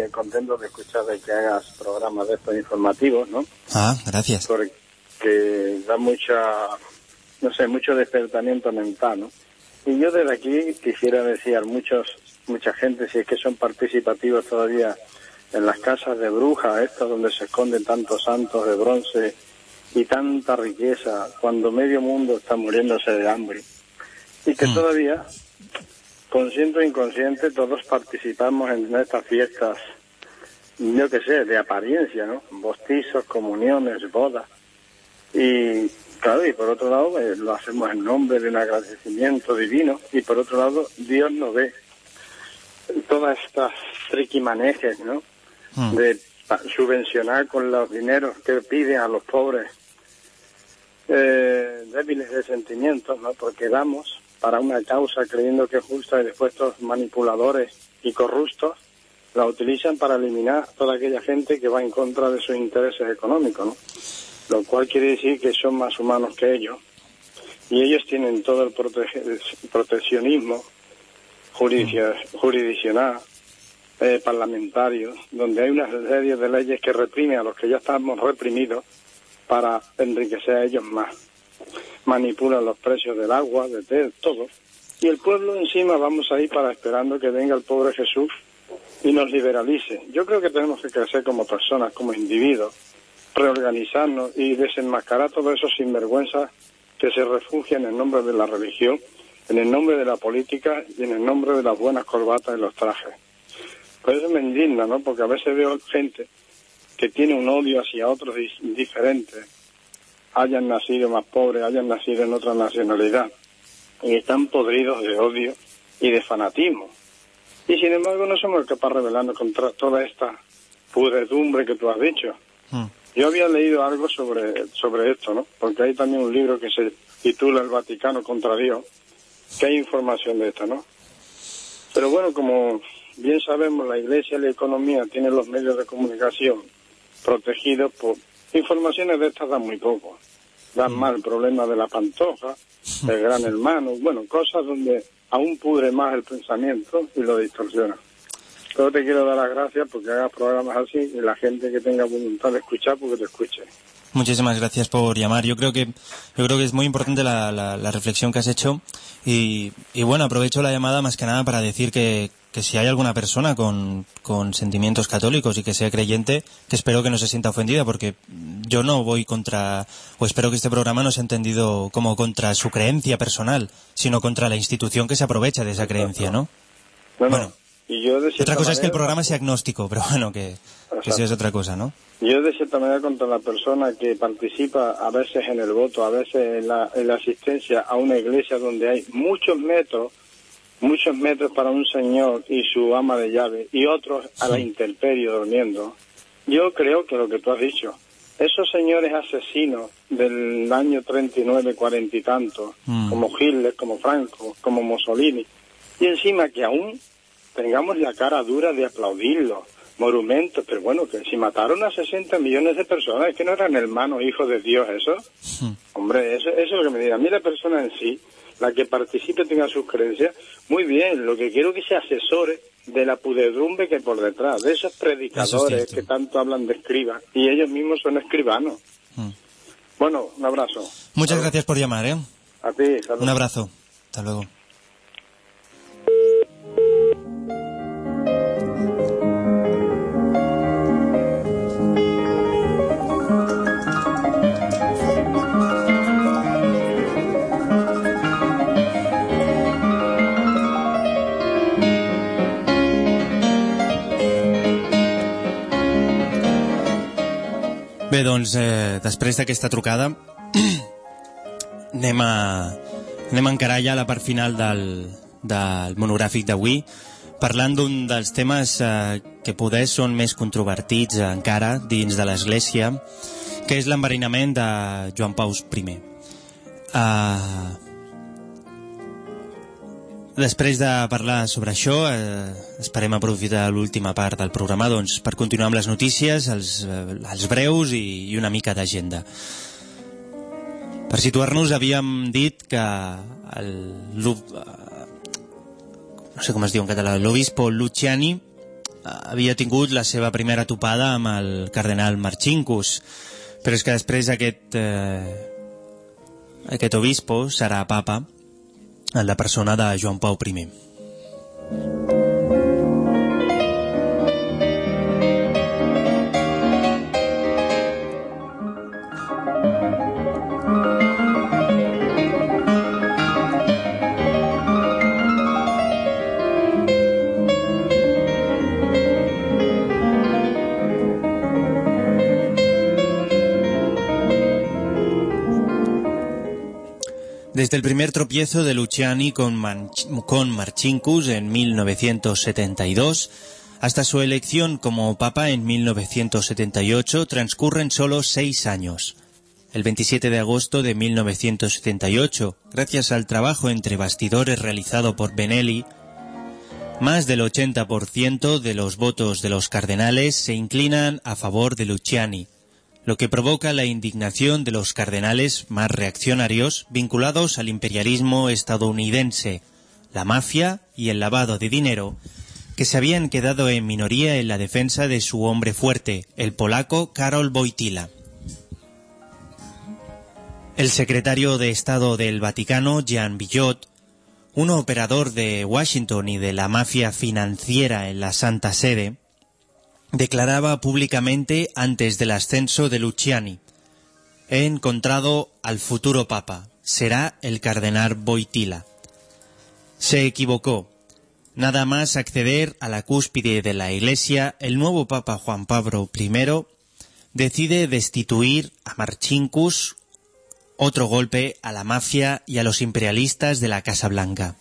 Muy contento de escuchar de que hagas programas de estos informativos, ¿no? Ah, gracias. Porque da mucha, no sé, mucho despertamiento mental, ¿no? Y yo desde aquí quisiera decir a muchos, mucha gente, si es que son participativos todavía en las casas de brujas, estas donde se esconden tantos santos de bronce y tanta riqueza, cuando medio mundo está muriéndose de hambre. Y que Mm. todavía, consciente o inconsciente, todos participamos en estas fiestas, yo qué sé, de apariencia, ¿no? Bostizos, comuniones, bodas. Y Claro, y por otro lado eh, lo hacemos en nombre de un agradecimiento divino y por otro lado Dios nos ve todas estas triquimanejes, ¿no? Mm. De subvencionar con los dineros que piden a los pobres eh, débiles de sentimientos, ¿no? Porque damos para una causa creyendo que es justa y después estos manipuladores y corruptos la utilizan para eliminar a toda aquella gente que va en contra de sus intereses económicos. Lo cual quiere decir que son más humanos que ellos y ellos tienen todo el proteccionismo jurisdiccional, eh, parlamentario, donde hay una serie de leyes que reprimen a los que ya estamos reprimidos para enriquecer a ellos más. Manipulan los precios del agua, de té, todo. Y el pueblo encima vamos ahí para esperando que venga el pobre Jesús y nos liberalice. Yo creo que tenemos que crecer como personas, como individuos, reorganizarnos y desenmascarar todos esos sinvergüenzas que se refugian en el nombre de la religión, en el nombre de la política y en el nombre de las buenas corbatas y los trajes. Por eso me indigna, ¿no? Porque a veces veo gente que tiene un odio hacia otros diferentes, hayan nacido más pobres, hayan nacido en otra nacionalidad, y están podridos de odio y de fanatismo. Y sin embargo no somos capaces de rebelarnos contra toda esta pudredumbre que tú has dicho. Mm. Yo había leído algo sobre, sobre esto, ¿no? Porque hay también un libro que se titula El Vaticano contra Dios, que hay información de esto, ¿no? Pero bueno, como bien sabemos, la Iglesia y la economía tienen los medios de comunicación protegidos por informaciones de estas dan muy poco. Dan más el problema de la pantoja, el <laughs> gran hermano, bueno, cosas donde aún pudre más el pensamiento y lo distorsiona. Pero te quiero dar las gracias porque hagas programas así y la gente que tenga voluntad de escuchar, porque te escuche. Muchísimas gracias por llamar. Yo creo que yo creo que es muy importante la, la- la reflexión que has hecho y, y bueno aprovecho la llamada más que nada para decir que, que si hay alguna persona con, con sentimientos católicos y que sea creyente que espero que no se sienta ofendida porque yo no voy contra o espero que este programa no sea entendido como contra su creencia personal sino contra la institución que se aprovecha de esa creencia, ¿no? Bueno, Bueno. y yo de Otra cosa es que el programa sea agnóstico, pero bueno que, que eso es otra cosa, ¿no? Yo de cierta manera contra la persona que participa a veces en el voto, a veces en la, en la asistencia a una iglesia donde hay muchos metros, muchos metros para un señor y su ama de llave y otros a la intemperie durmiendo. Yo creo que lo que tú has dicho, esos señores asesinos del año 39, 40 y tanto, Mm. como Hitler, como Franco, como Mussolini, y encima que aún tengamos la cara dura de aplaudirlo, monumentos, pero bueno, que si mataron a 60 millones de personas, es que no eran hermanos, hijos de Dios, eso. Hombre, eso, eso es lo que me diga. A mí la persona en sí, la que participe tenga sus creencias, muy bien, lo que quiero que se asesore de la pudedumbre que hay por detrás, de esos predicadores que tanto hablan de escribas, y ellos mismos son escribanos. Mm. Bueno, un abrazo. Muchas gracias por llamar, ¿eh? A ti. Un abrazo. Hasta luego. Bé, doncs, eh, després d'aquesta trucada, <clears throat> anem a, anem a encarar ja la part final del, del monogràfic d'avui, parlant d'un dels temes eh, que poder són més controvertits encara dins de l'Església, que és l'enverinament de Joan Pau I. Uh, Després de parlar sobre això, eh, esperem aprofitar l'última part del programa doncs, per continuar amb les notícies, els, eh, els breus i, i una mica d'agenda. Per situar-nos, havíem dit que el, no sé com es diu en català, l'obispo Luciani eh, havia tingut la seva primera topada amb el cardenal Marcinkus, però és que després aquest, eh, aquest obispo serà papa en la persona de Joan Pau I. Desde el primer tropiezo de Luciani con, Manch- con en 1972 hasta su elección como papa en 1978 transcurren solo seis años. El 27 de agosto de 1978, gracias al trabajo entre bastidores realizado por Benelli, más del 80% de los votos de los cardenales se inclinan a favor de Luciani, lo que provoca la indignación de los cardenales más reaccionarios vinculados al imperialismo estadounidense, la mafia y el lavado de dinero, que se habían quedado en minoría en la defensa de su hombre fuerte, el polaco Karol Wojtyla. El secretario de Estado del Vaticano, Jean Billot, un operador de Washington y de la mafia financiera en la Santa Sede, declaraba públicamente antes del ascenso de Luciani, he encontrado al futuro papa, será el cardenal Boitila. Se equivocó. Nada más acceder a la cúspide de la Iglesia, el nuevo papa Juan Pablo I decide destituir a Marcinkus, otro golpe a la mafia y a los imperialistas de la Casa Blanca.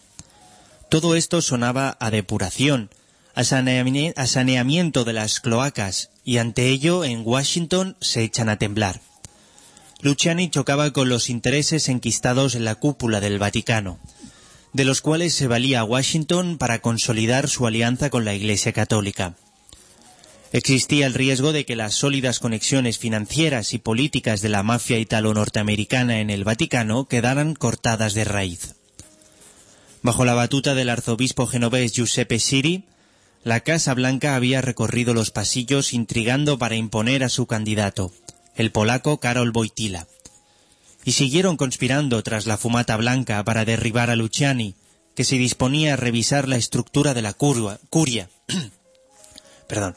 Todo esto sonaba a depuración, a saneamiento de las cloacas, y ante ello en Washington se echan a temblar. Luciani chocaba con los intereses enquistados en la cúpula del Vaticano, de los cuales se valía Washington para consolidar su alianza con la Iglesia Católica. Existía el riesgo de que las sólidas conexiones financieras y políticas de la mafia italo-norteamericana en el Vaticano quedaran cortadas de raíz. Bajo la batuta del arzobispo genovés Giuseppe Siri, la Casa Blanca había recorrido los pasillos intrigando para imponer a su candidato, el polaco Karol Wojtyla. Y siguieron conspirando tras la fumata blanca para derribar a Luciani, que se disponía a revisar la estructura de la curia, <clears throat> perdón,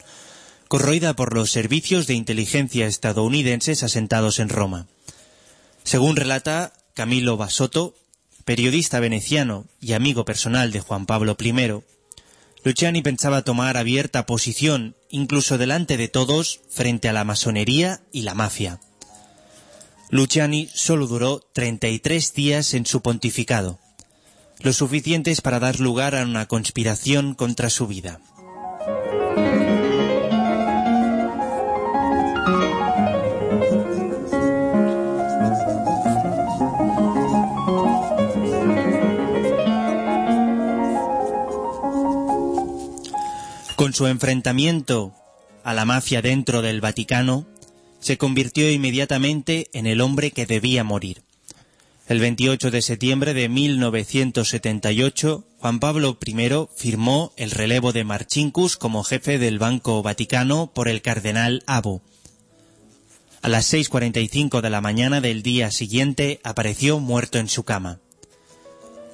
corroída por los servicios de inteligencia estadounidenses asentados en Roma. Según relata Camilo Basotto, periodista veneciano y amigo personal de Juan Pablo I, Luciani pensaba tomar abierta posición, incluso delante de todos, frente a la masonería y la mafia. Luciani solo duró 33 días en su pontificado, lo suficientes para dar lugar a una conspiración contra su vida. Con su enfrentamiento a la mafia dentro del Vaticano, se convirtió inmediatamente en el hombre que debía morir. El 28 de septiembre de 1978, Juan Pablo I firmó el relevo de Marcinkus como jefe del Banco Vaticano por el cardenal Abo. A las 6.45 de la mañana del día siguiente apareció muerto en su cama.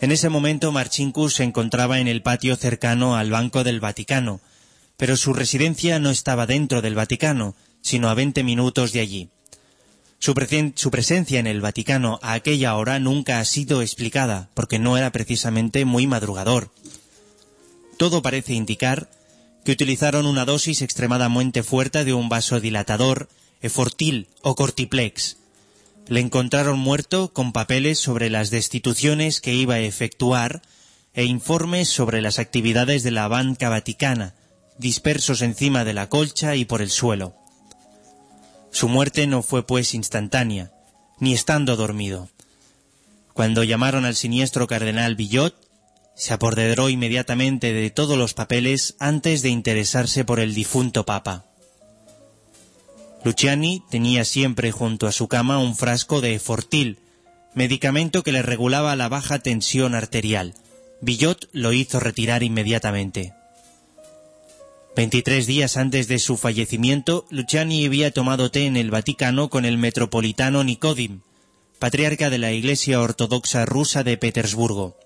En ese momento Marcinkus se encontraba en el patio cercano al Banco del Vaticano, pero su residencia no estaba dentro del Vaticano, sino a 20 minutos de allí. Su, presen- su presencia en el Vaticano a aquella hora nunca ha sido explicada, porque no era precisamente muy madrugador. Todo parece indicar que utilizaron una dosis extremadamente fuerte de un vasodilatador, efortil o cortiplex. Le encontraron muerto con papeles sobre las destituciones que iba a efectuar e informes sobre las actividades de la banca vaticana, dispersos encima de la colcha y por el suelo. Su muerte no fue pues instantánea, ni estando dormido. Cuando llamaron al siniestro cardenal Billot, se apoderó inmediatamente de todos los papeles antes de interesarse por el difunto papa. Luciani tenía siempre junto a su cama un frasco de Fortil, medicamento que le regulaba la baja tensión arterial. Billot lo hizo retirar inmediatamente. 23 días antes de su fallecimiento, Luciani había tomado té en el Vaticano con el metropolitano Nicodim, patriarca de la Iglesia Ortodoxa rusa de Petersburgo.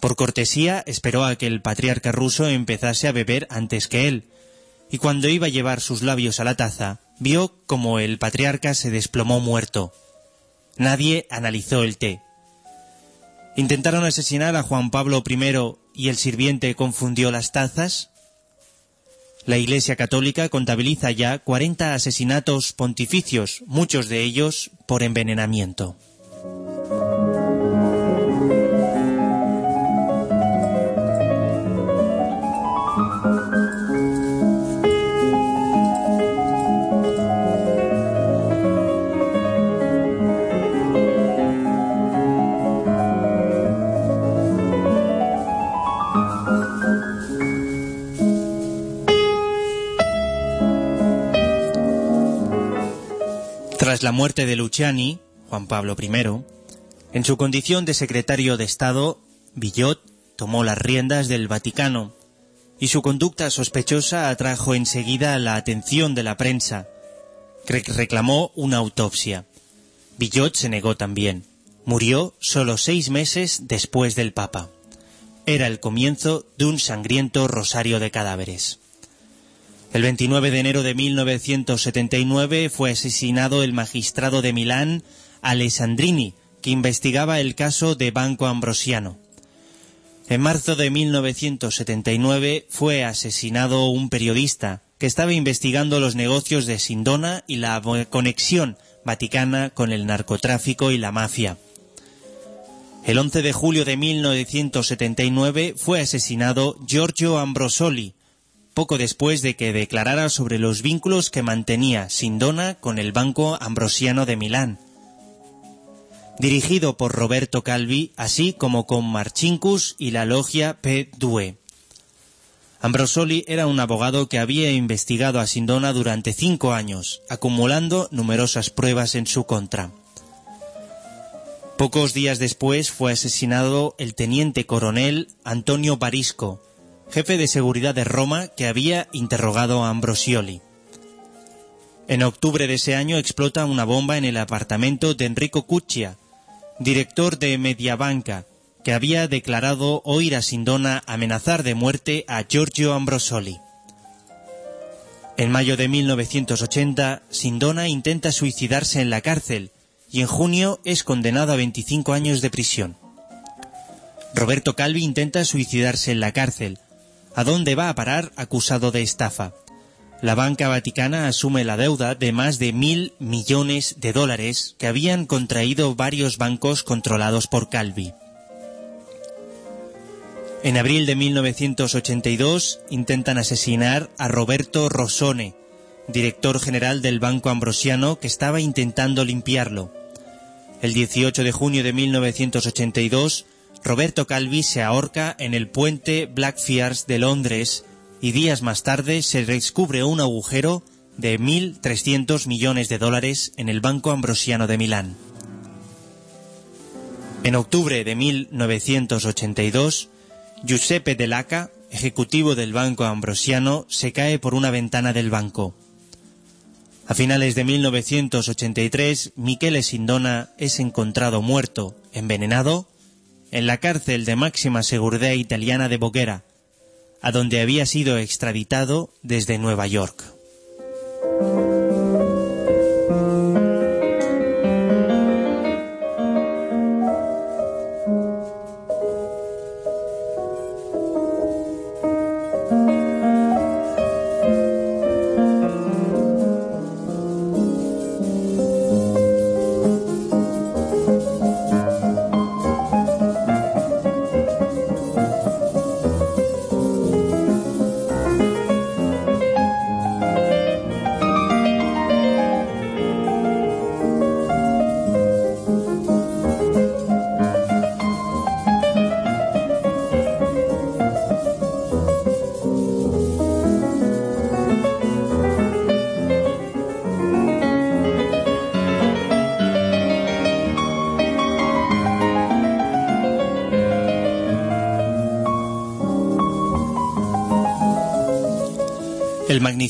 Por cortesía, esperó a que el patriarca ruso empezase a beber antes que él, y cuando iba a llevar sus labios a la taza, vio como el patriarca se desplomó muerto. Nadie analizó el té. ¿Intentaron asesinar a Juan Pablo I y el sirviente confundió las tazas? La Iglesia Católica contabiliza ya 40 asesinatos pontificios, muchos de ellos por envenenamiento. Tras la muerte de Luciani, Juan Pablo I, en su condición de secretario de Estado, Villot tomó las riendas del Vaticano y su conducta sospechosa atrajo enseguida la atención de la prensa, que reclamó una autopsia. Villot se negó también. Murió solo seis meses después del Papa. Era el comienzo de un sangriento rosario de cadáveres. El 29 de enero de 1979 fue asesinado el magistrado de Milán, Alessandrini, que investigaba el caso de Banco Ambrosiano. En marzo de 1979 fue asesinado un periodista que estaba investigando los negocios de Sindona y la conexión vaticana con el narcotráfico y la mafia. El 11 de julio de 1979 fue asesinado Giorgio Ambrosoli, poco después de que declarara sobre los vínculos que mantenía Sindona con el Banco Ambrosiano de Milán. Dirigido por Roberto Calvi, así como con Marchincus y la logia P. Due. Ambrosoli era un abogado que había investigado a Sindona durante cinco años, acumulando numerosas pruebas en su contra. Pocos días después fue asesinado el teniente coronel Antonio Barisco, jefe de seguridad de Roma que había interrogado a Ambrosioli. En octubre de ese año explota una bomba en el apartamento de Enrico Cuccia, director de Mediabanca, que había declarado oír a Sindona amenazar de muerte a Giorgio Ambrosoli. En mayo de 1980, Sindona intenta suicidarse en la cárcel y en junio es condenado a 25 años de prisión. Roberto Calvi intenta suicidarse en la cárcel, a dónde va a parar acusado de estafa. La banca vaticana asume la deuda de más de mil millones de dólares que habían contraído varios bancos controlados por Calvi. En abril de 1982 intentan asesinar a Roberto Rossone, director general del Banco Ambrosiano que estaba intentando limpiarlo. El 18 de junio de 1982, Roberto Calvi se ahorca en el puente Blackfriars de Londres y días más tarde se descubre un agujero de 1.300 millones de dólares en el Banco Ambrosiano de Milán. En octubre de 1982, Giuseppe De Laca, ejecutivo del Banco Ambrosiano, se cae por una ventana del banco. A finales de 1983, Michele Sindona es encontrado muerto, envenenado, en la cárcel de máxima seguridad italiana de Boquera, a donde había sido extraditado desde Nueva York.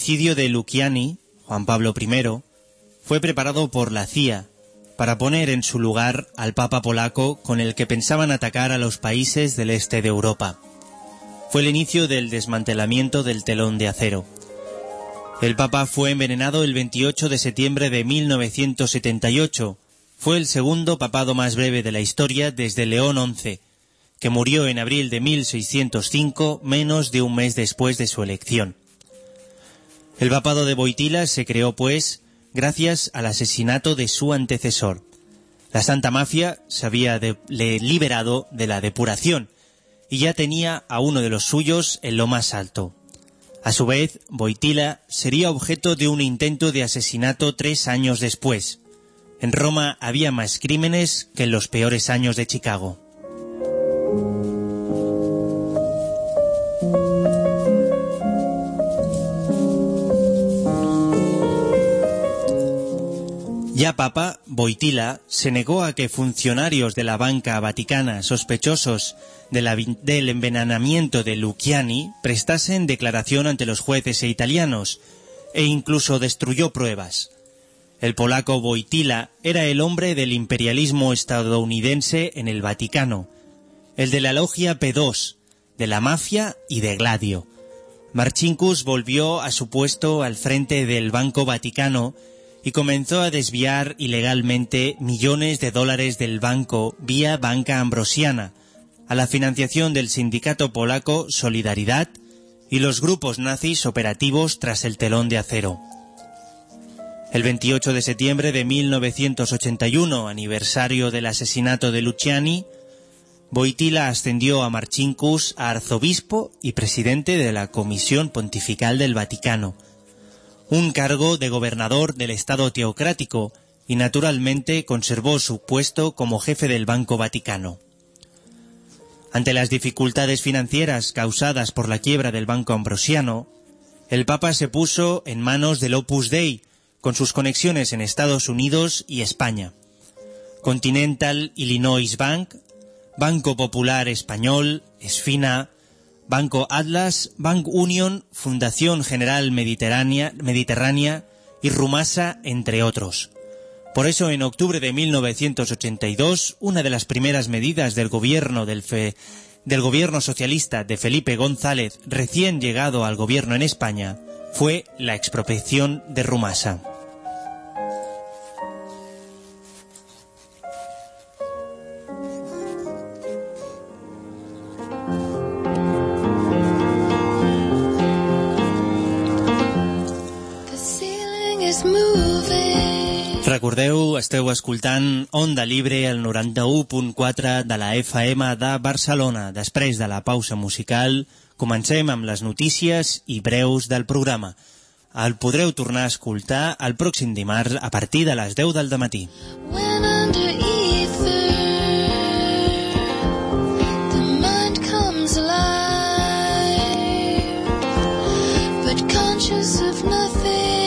El magnicidio de Luciani, Juan Pablo I, fue preparado por la CIA para poner en su lugar al Papa polaco con el que pensaban atacar a los países del este de Europa. Fue el inicio del desmantelamiento del telón de acero. El Papa fue envenenado el 28 de septiembre de 1978. Fue el segundo papado más breve de la historia desde León XI, que murió en abril de 1605, menos de un mes después de su elección. El papado de Boitila se creó, pues, gracias al asesinato de su antecesor. La Santa Mafia se había le liberado de la depuración y ya tenía a uno de los suyos en lo más alto. A su vez, Boitila sería objeto de un intento de asesinato tres años después. En Roma había más crímenes que en los peores años de Chicago. Ya Papa, Boitila se negó a que funcionarios de la banca vaticana sospechosos del envenenamiento de Luciani prestasen declaración ante los jueces e italianos, e incluso destruyó pruebas. El polaco Boitila era el hombre del imperialismo estadounidense en el Vaticano, el de la logia P2, de la mafia y de Gladio. Marcinkus volvió a su puesto al frente del Banco Vaticano y comenzó a desviar ilegalmente millones de dólares del banco vía Banca Ambrosiana a la financiación del sindicato polaco Solidaridad y los grupos nazis operativos tras el telón de acero. El 28 de septiembre de 1981, aniversario del asesinato de Luciani, Boitila ascendió a Marcinkus a arzobispo y presidente de la Comisión Pontifical del Vaticano, un cargo de gobernador del Estado teocrático y naturalmente conservó su puesto como jefe del Banco Vaticano. Ante las dificultades financieras causadas por la quiebra del Banco Ambrosiano, el Papa se puso en manos del Opus Dei, con sus conexiones en Estados Unidos y España. Continental Illinois Bank, Banco Popular Español, Esfina, Banco Atlas, Bank Union, Fundación General Mediterránea, Mediterránea y Rumasa, entre otros. Por eso, en octubre de 1982, una de las primeras medidas del gobierno del, fe- del gobierno socialista de Felipe González, recién llegado al gobierno en España, fue la expropiación de Rumasa. Recordeu, esteu escoltant Onda Libre al 91.4 de la FM de Barcelona. Després de la pausa musical, comencem amb les notícies i breus del programa. El podreu tornar a escoltar el pròxim dimarts a partir de les 10 del matí. When under ether, the mind comes alive, but conscious of nothing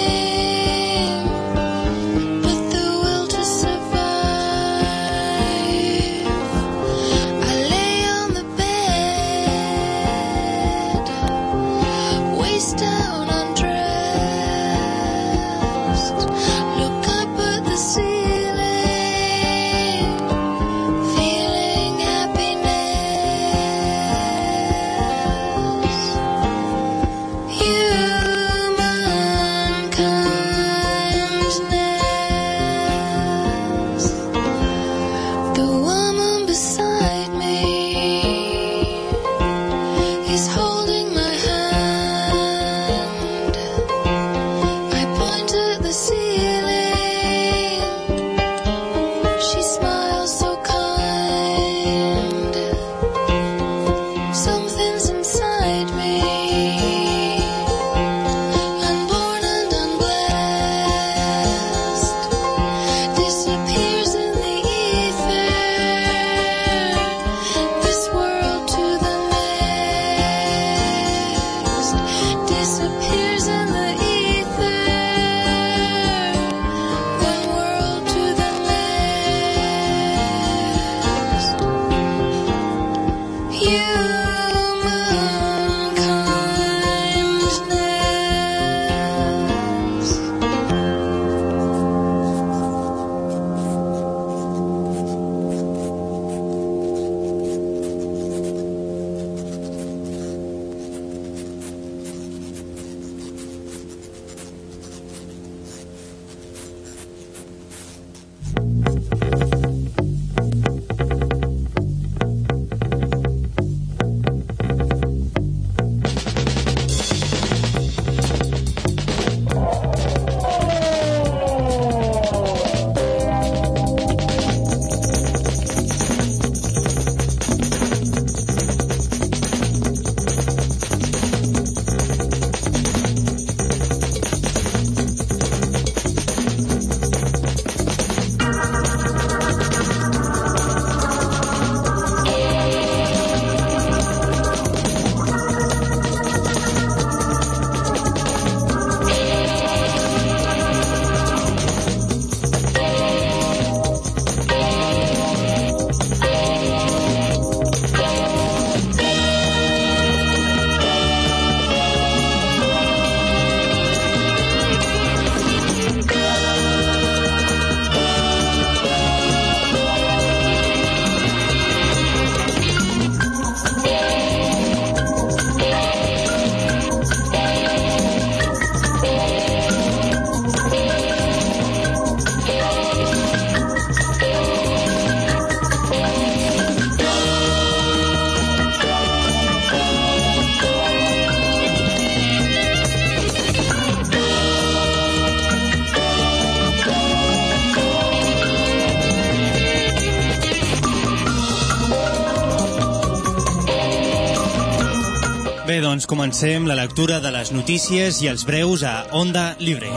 doncs comencem la lectura de les notícies i els breus a Onda Libre.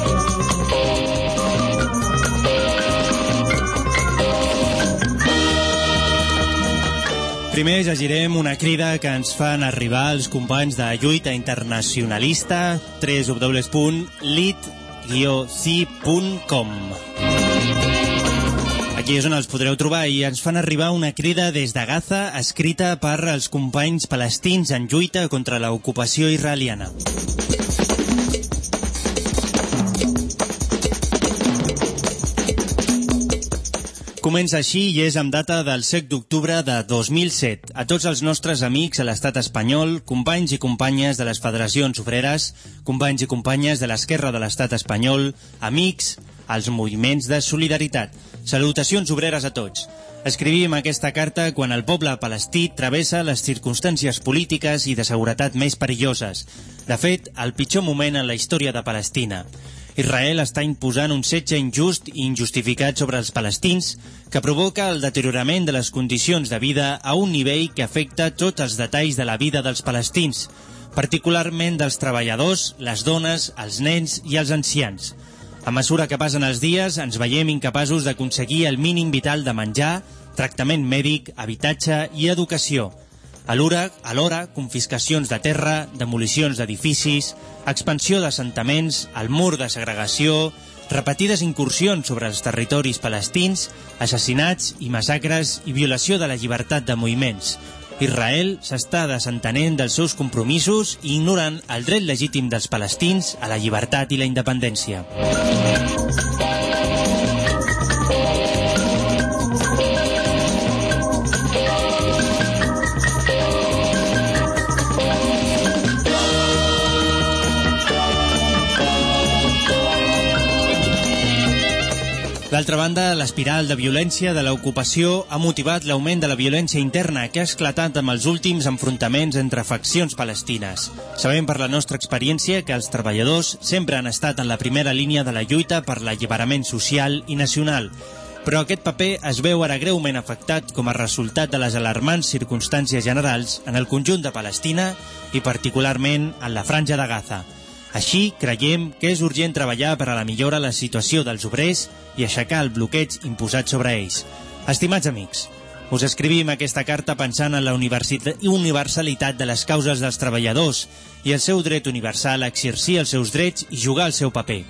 Primer llegirem una crida que ens fan arribar els companys de lluita internacionalista www.lit-ci.com Aquí és on els podreu trobar i ens fan arribar una crida des de Gaza escrita per els companys palestins en lluita contra l'ocupació israeliana. Comença així i és amb data del 7 d'octubre de 2007. A tots els nostres amics a l'estat espanyol, companys i companyes de les federacions obreres, companys i companyes de l'esquerra de l'estat espanyol, amics, als moviments de solidaritat. Salutacions obreres a tots. Escrivim aquesta carta quan el poble palestí travessa les circumstàncies polítiques i de seguretat més perilloses. De fet, el pitjor moment en la història de Palestina. Israel està imposant un setge injust i injustificat sobre els palestins que provoca el deteriorament de les condicions de vida a un nivell que afecta tots els detalls de la vida dels palestins, particularment dels treballadors, les dones, els nens i els ancians. A mesura que passen els dies, ens veiem incapaços d'aconseguir el mínim vital de menjar, tractament mèdic, habitatge i educació. Alhora, alhora, confiscacions de terra, demolicions d'edificis, expansió d'assentaments, el mur de segregació, repetides incursions sobre els territoris palestins, assassinats i massacres i violació de la llibertat de moviments. Israel s'està desentenent dels seus compromisos i ignorant el dret legítim dels palestins a la llibertat i la independència. D'altra banda, l'espiral de violència de l'ocupació ha motivat l'augment de la violència interna que ha esclatat amb els últims enfrontaments entre faccions palestines. Sabem per la nostra experiència que els treballadors sempre han estat en la primera línia de la lluita per l'alliberament social i nacional, però aquest paper es veu ara greument afectat com a resultat de les alarmants circumstàncies generals en el conjunt de Palestina i particularment en la franja de Gaza. Així, creiem que és urgent treballar per a la millora de la situació dels obrers i aixecar el bloqueig imposat sobre ells. Estimats amics, us escrivim aquesta carta pensant en la universalitat de les causes dels treballadors i el seu dret universal a exercir els seus drets i jugar el seu paper.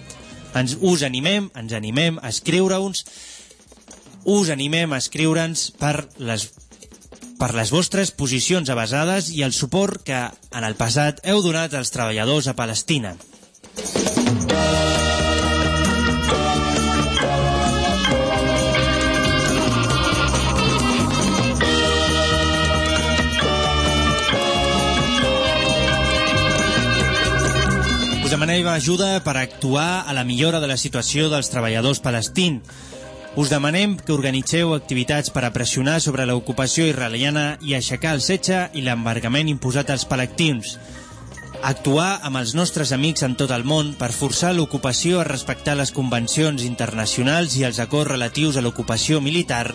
Ens us animem, ens animem a escriure-uns us animem a escriure'ns per les per les vostres posicions avasades i el suport que en el passat heu donat als treballadors a Palestina. Us demanem ajuda per actuar a la millora de la situació dels treballadors palestins. Us demanem que organitzeu activitats per a pressionar sobre l'ocupació israeliana i aixecar el setge i l'embargament imposat als palestins. Actuar amb els nostres amics en tot el món per forçar l'ocupació a respectar les convencions internacionals i els acords relatius a l'ocupació militar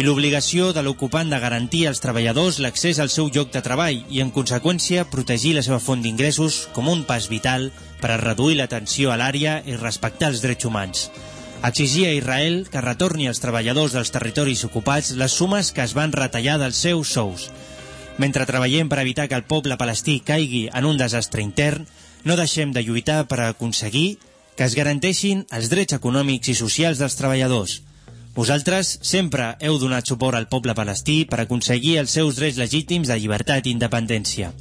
i l'obligació de l'ocupant de garantir als treballadors l'accés al seu lloc de treball i, en conseqüència, protegir la seva font d'ingressos com un pas vital per a reduir la tensió a l'àrea i respectar els drets humans. Exigir a Israel que retorni als treballadors dels territoris ocupats les sumes que es van retallar dels seus sous. Mentre treballem per evitar que el poble palestí caigui en un desastre intern, no deixem de lluitar per aconseguir que es garanteixin els drets econòmics i socials dels treballadors. Vosaltres sempre heu donat suport al poble palestí per aconseguir els seus drets legítims de llibertat i independència.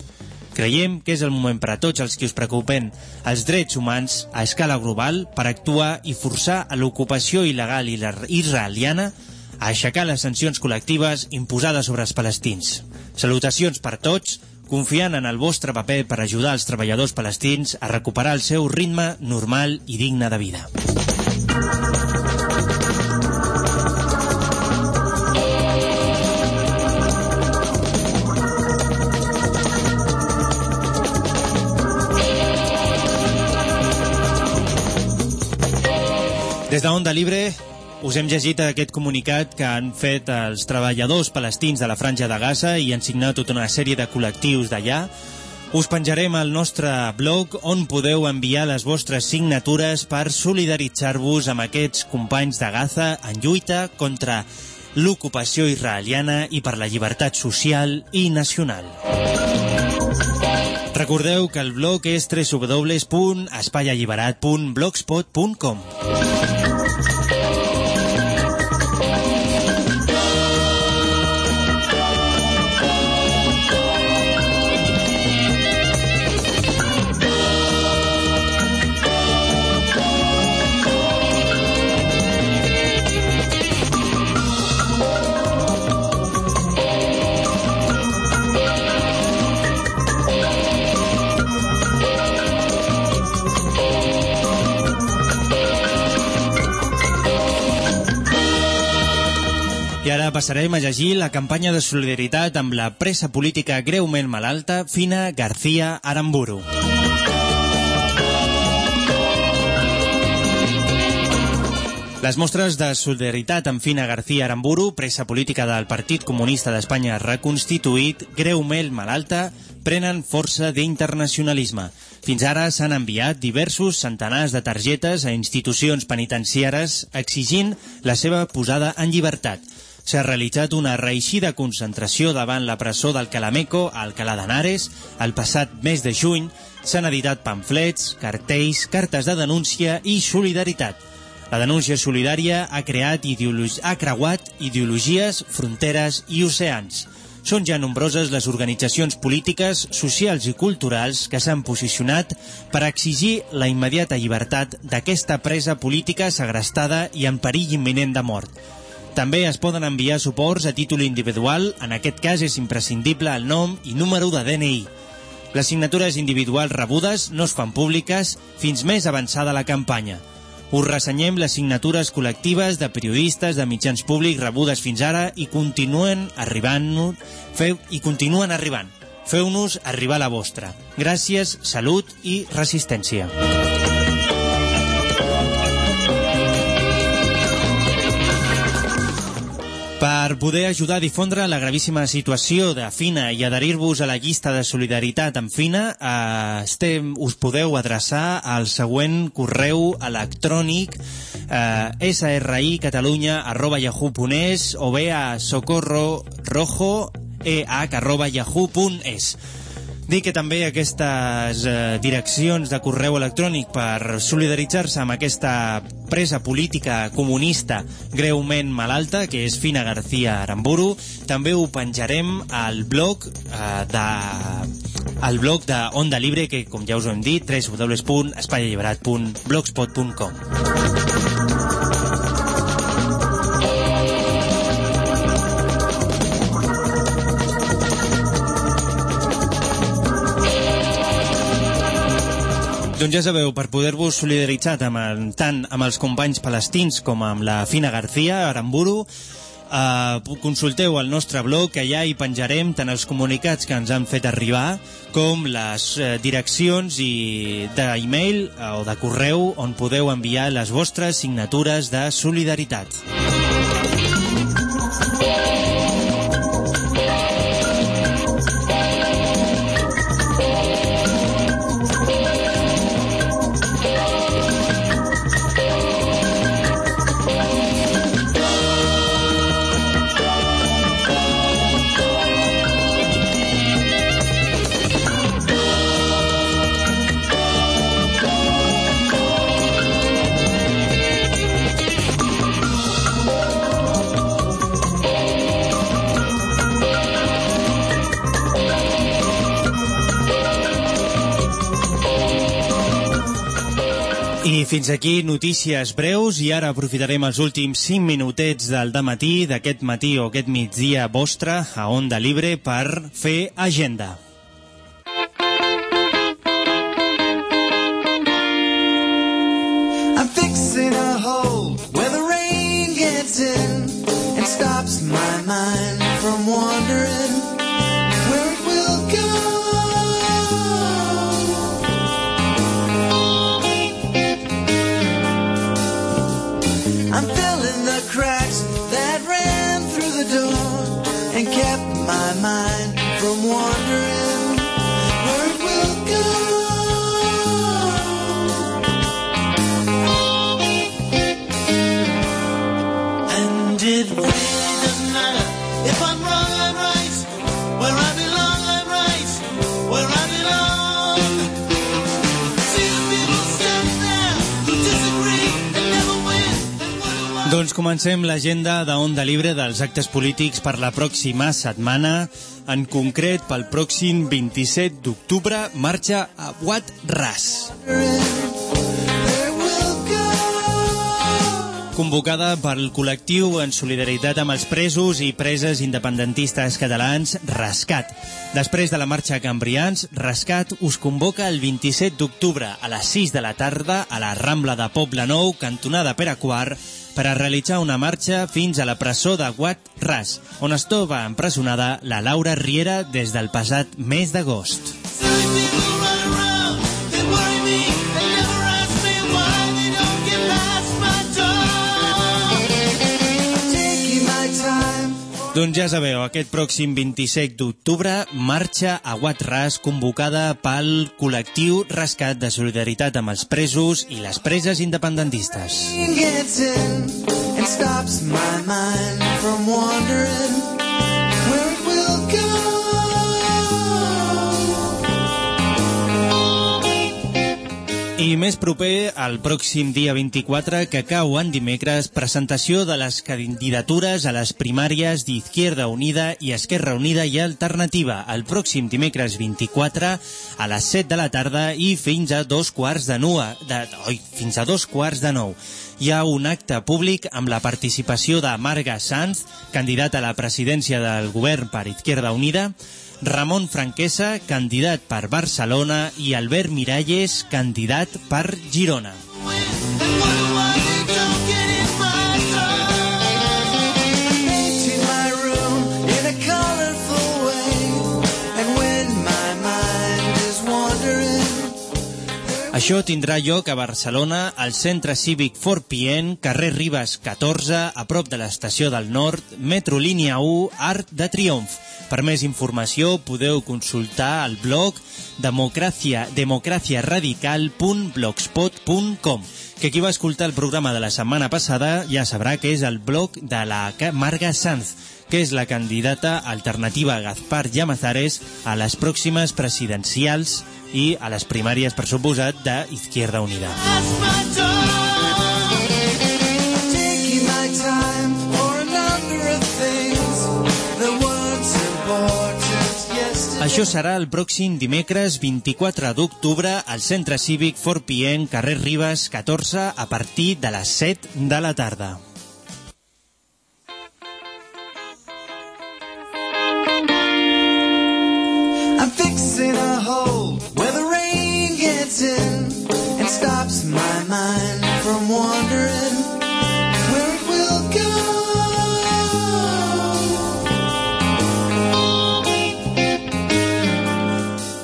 Creiem que és el moment per a tots els que us preocupen els drets humans a escala global per actuar i forçar a l'ocupació il·legal i israeliana a aixecar les sancions col·lectives imposades sobre els palestins. Salutacions per tots, confiant en el vostre paper per ajudar els treballadors palestins a recuperar el seu ritme normal i digne de vida. Des de Onda Libre us hem llegit aquest comunicat que han fet els treballadors palestins de la Franja de Gaza i han signat tota una sèrie de col·lectius d'allà Us penjarem al nostre blog on podeu enviar les vostres signatures per solidaritzar-vos amb aquests companys de Gaza en lluita contra l'ocupació israeliana i per la llibertat social i nacional. Recordeu que el blog és www.espaialliberat.blogspot.com ara passarem a llegir la campanya de solidaritat amb la pressa política greument malalta Fina García Aramburu. Les mostres de solidaritat amb Fina García Aramburu, pressa política del Partit Comunista d'Espanya reconstituït, greument malalta, prenen força d'internacionalisme. Fins ara s'han enviat diversos centenars de targetes a institucions penitenciares exigint la seva posada en llibertat. S'ha realitzat una reeixida concentració davant la presó del Calameco a Alcalá d'Henares. El passat mes de juny s'han editat pamflets, cartells, cartes de denúncia i solidaritat. La denúncia solidària ha, creat ideolo- ha creuat ideologies, fronteres i oceans. Són ja nombroses les organitzacions polítiques, socials i culturals que s'han posicionat per exigir la immediata llibertat d'aquesta presa política segrestada i en perill imminent de mort. També es poden enviar suports a títol individual, en aquest cas és imprescindible el nom i número de DNI. Les signatures individuals rebudes no es fan públiques fins més avançada la campanya. Us ressenyem les signatures col·lectives de periodistes de mitjans públics rebudes fins ara i continuen arribant feu, i continuen arribant. Feu-nos arribar la vostra. Gràcies, salut i resistència. Per poder ajudar a difondre la gravíssima situació de Fina i adherir-vos a la llista de solidaritat amb Fina, eh, estem, us podeu adreçar al següent correu electrònic eh, sricatalunya arroba yahoo.es o bé a socorro Dic que també aquestes eh, direccions de correu electrònic per solidaritzar-se amb aquesta presa política comunista greument malalta, que és Fina García Aramburu, també ho penjarem al blog eh, de al blog de Onda Libre, que com ja us ho hem dit, www.espaialliberat.blogspot.com Doncs ja sabeu, per poder-vos solidaritzar amb tant amb els companys palestins com amb la Fina García, Aramburu, eh, consulteu el nostre blog, que allà hi penjarem tant els comunicats que ens han fet arribar com les eh, direccions i d'e-mail eh, o de correu on podeu enviar les vostres signatures de solidaritat. I fins aquí notícies breus i ara aprofitarem els últims 5 minutets del matí d'aquest matí o aquest migdia vostre a Onda Libre per fer agenda. I'm fixing a hole where the rain gets in and stops my mind Doncs comencem l'agenda de Onda Libre dels actes polítics per la pròxima setmana. En concret, pel pròxim 27 d'octubre, marxa a Wat Ras. Convocada pel col·lectiu en solidaritat amb els presos i preses independentistes catalans Rescat. Després de la marxa a Cambrians, Rescat us convoca el 27 d'octubre a les 6 de la tarda a la Rambla de Poble Nou, cantonada Pere Quart, per a realitzar una marxa fins a la presó de Guat Ras, on es troba empresonada la Laura Riera des del passat mes d'agost. Silly people Doncs ja sabeu, aquest pròxim 27 d'octubre marxa a Guatras convocada pel col·lectiu Rescat de Solidaritat amb els presos i les preses independentistes. gets in and stops my mind from wandering I més proper, el pròxim dia 24, que cau en dimecres, presentació de les candidatures a les primàries d'Izquierda Unida i Esquerra Unida i Alternativa, el pròxim dimecres 24 a les 7 de la tarda i fins a dos quarts de nua, de, oi, fins a dos quarts de nou. Hi ha un acte públic amb la participació de Marga Sanz, candidata a la presidència del govern per Izquierda Unida, Ramon Franquesa, candidat per Barcelona, i Albert Miralles, candidat per Girona. Això tindrà lloc a Barcelona, al Centre Cívic Fort Pient, carrer Ribes 14, a prop de l'Estació del Nord, Metro Línia 1, Arc de Triomf. Per més informació podeu consultar el blog democràcia, democràciaradical.blogspot.com que qui va escoltar el programa de la setmana passada ja sabrà que és el blog de la Marga Sanz, que és la candidata alternativa a Gaspar Llamazares a les pròximes presidencials i a les primàries, per suposat, d'Izquierda Unida. Això serà el pròxim dimecres 24 d'octubre al Centre Cívic Fort Pient, carrer Ribes 14, a partir de les 7 de la tarda. Fixing a hole where the rain gets in and stops my mind from wandering where it will go.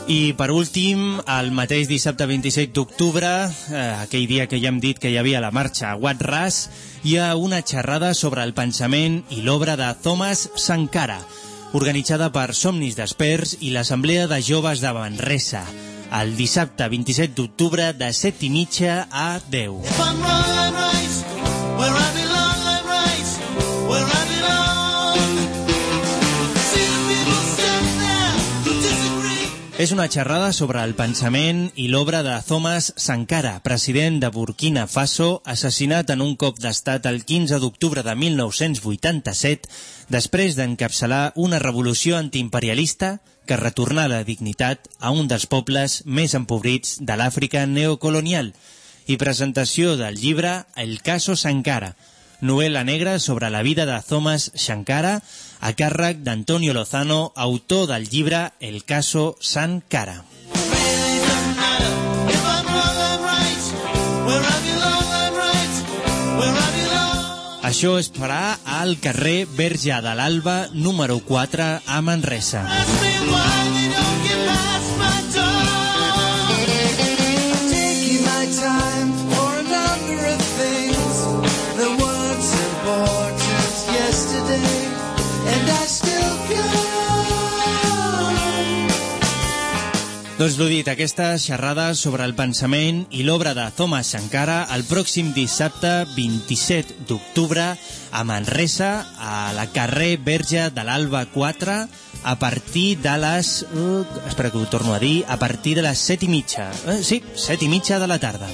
I per últim, el mateix dissabte 27 d'octubre, eh, aquell dia que ja hem dit que hi havia la marxa a Wat Ras, hi ha una xerrada sobre el pensament i l'obra de Thomas Sankara, organitzada per Somnis d'Experts i l'Assemblea de Joves de Manresa, el dissabte 27 d'octubre de 7 i mitja a 10. És una xerrada sobre el pensament i l'obra de Thomas Sankara, president de Burkina Faso, assassinat en un cop d'estat el 15 d'octubre de 1987, després d'encapçalar una revolució antiimperialista que retornà la dignitat a un dels pobles més empobrits de l'Àfrica neocolonial, i presentació del llibre El caso Sankara, novel·la negra sobre la vida de Thomas Sankara, a càrrec d'Antonio Lozano, autor del llibre El caso San Cara. Això es farà al carrer Verge de l'Alba, número 4, a Manresa. Doncs l'ho dit, aquesta xerrada sobre el pensament i l'obra de Thomas Sankara el pròxim dissabte 27 d'octubre a Manresa, a la carrer Verge de l'Alba 4, a partir de les... Uh, espera que ho torno a dir, a partir de les set i mitja. Eh, sí, set i mitja de la tarda.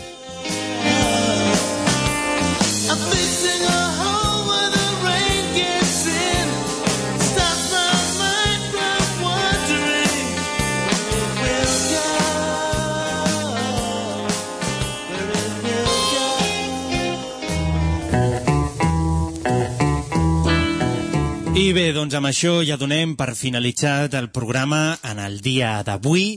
I bé, doncs amb això ja donem per finalitzat el programa en el dia d'avui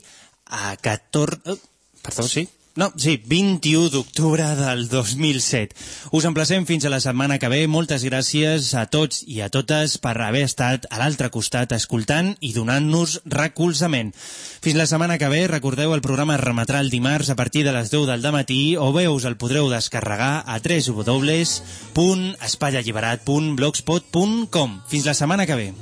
a 14... eh, Perdó, sí? No, sí, 21 d'octubre del 2007. Us emplacem fins a la setmana que ve. Moltes gràcies a tots i a totes per haver estat a l'altre costat escoltant i donant-nos recolzament. Fins la setmana que ve, recordeu, el programa es remetrà el dimarts a partir de les 10 del matí o bé us el podreu descarregar a www.espaialliberat.blogspot.com. Fins la setmana que ve.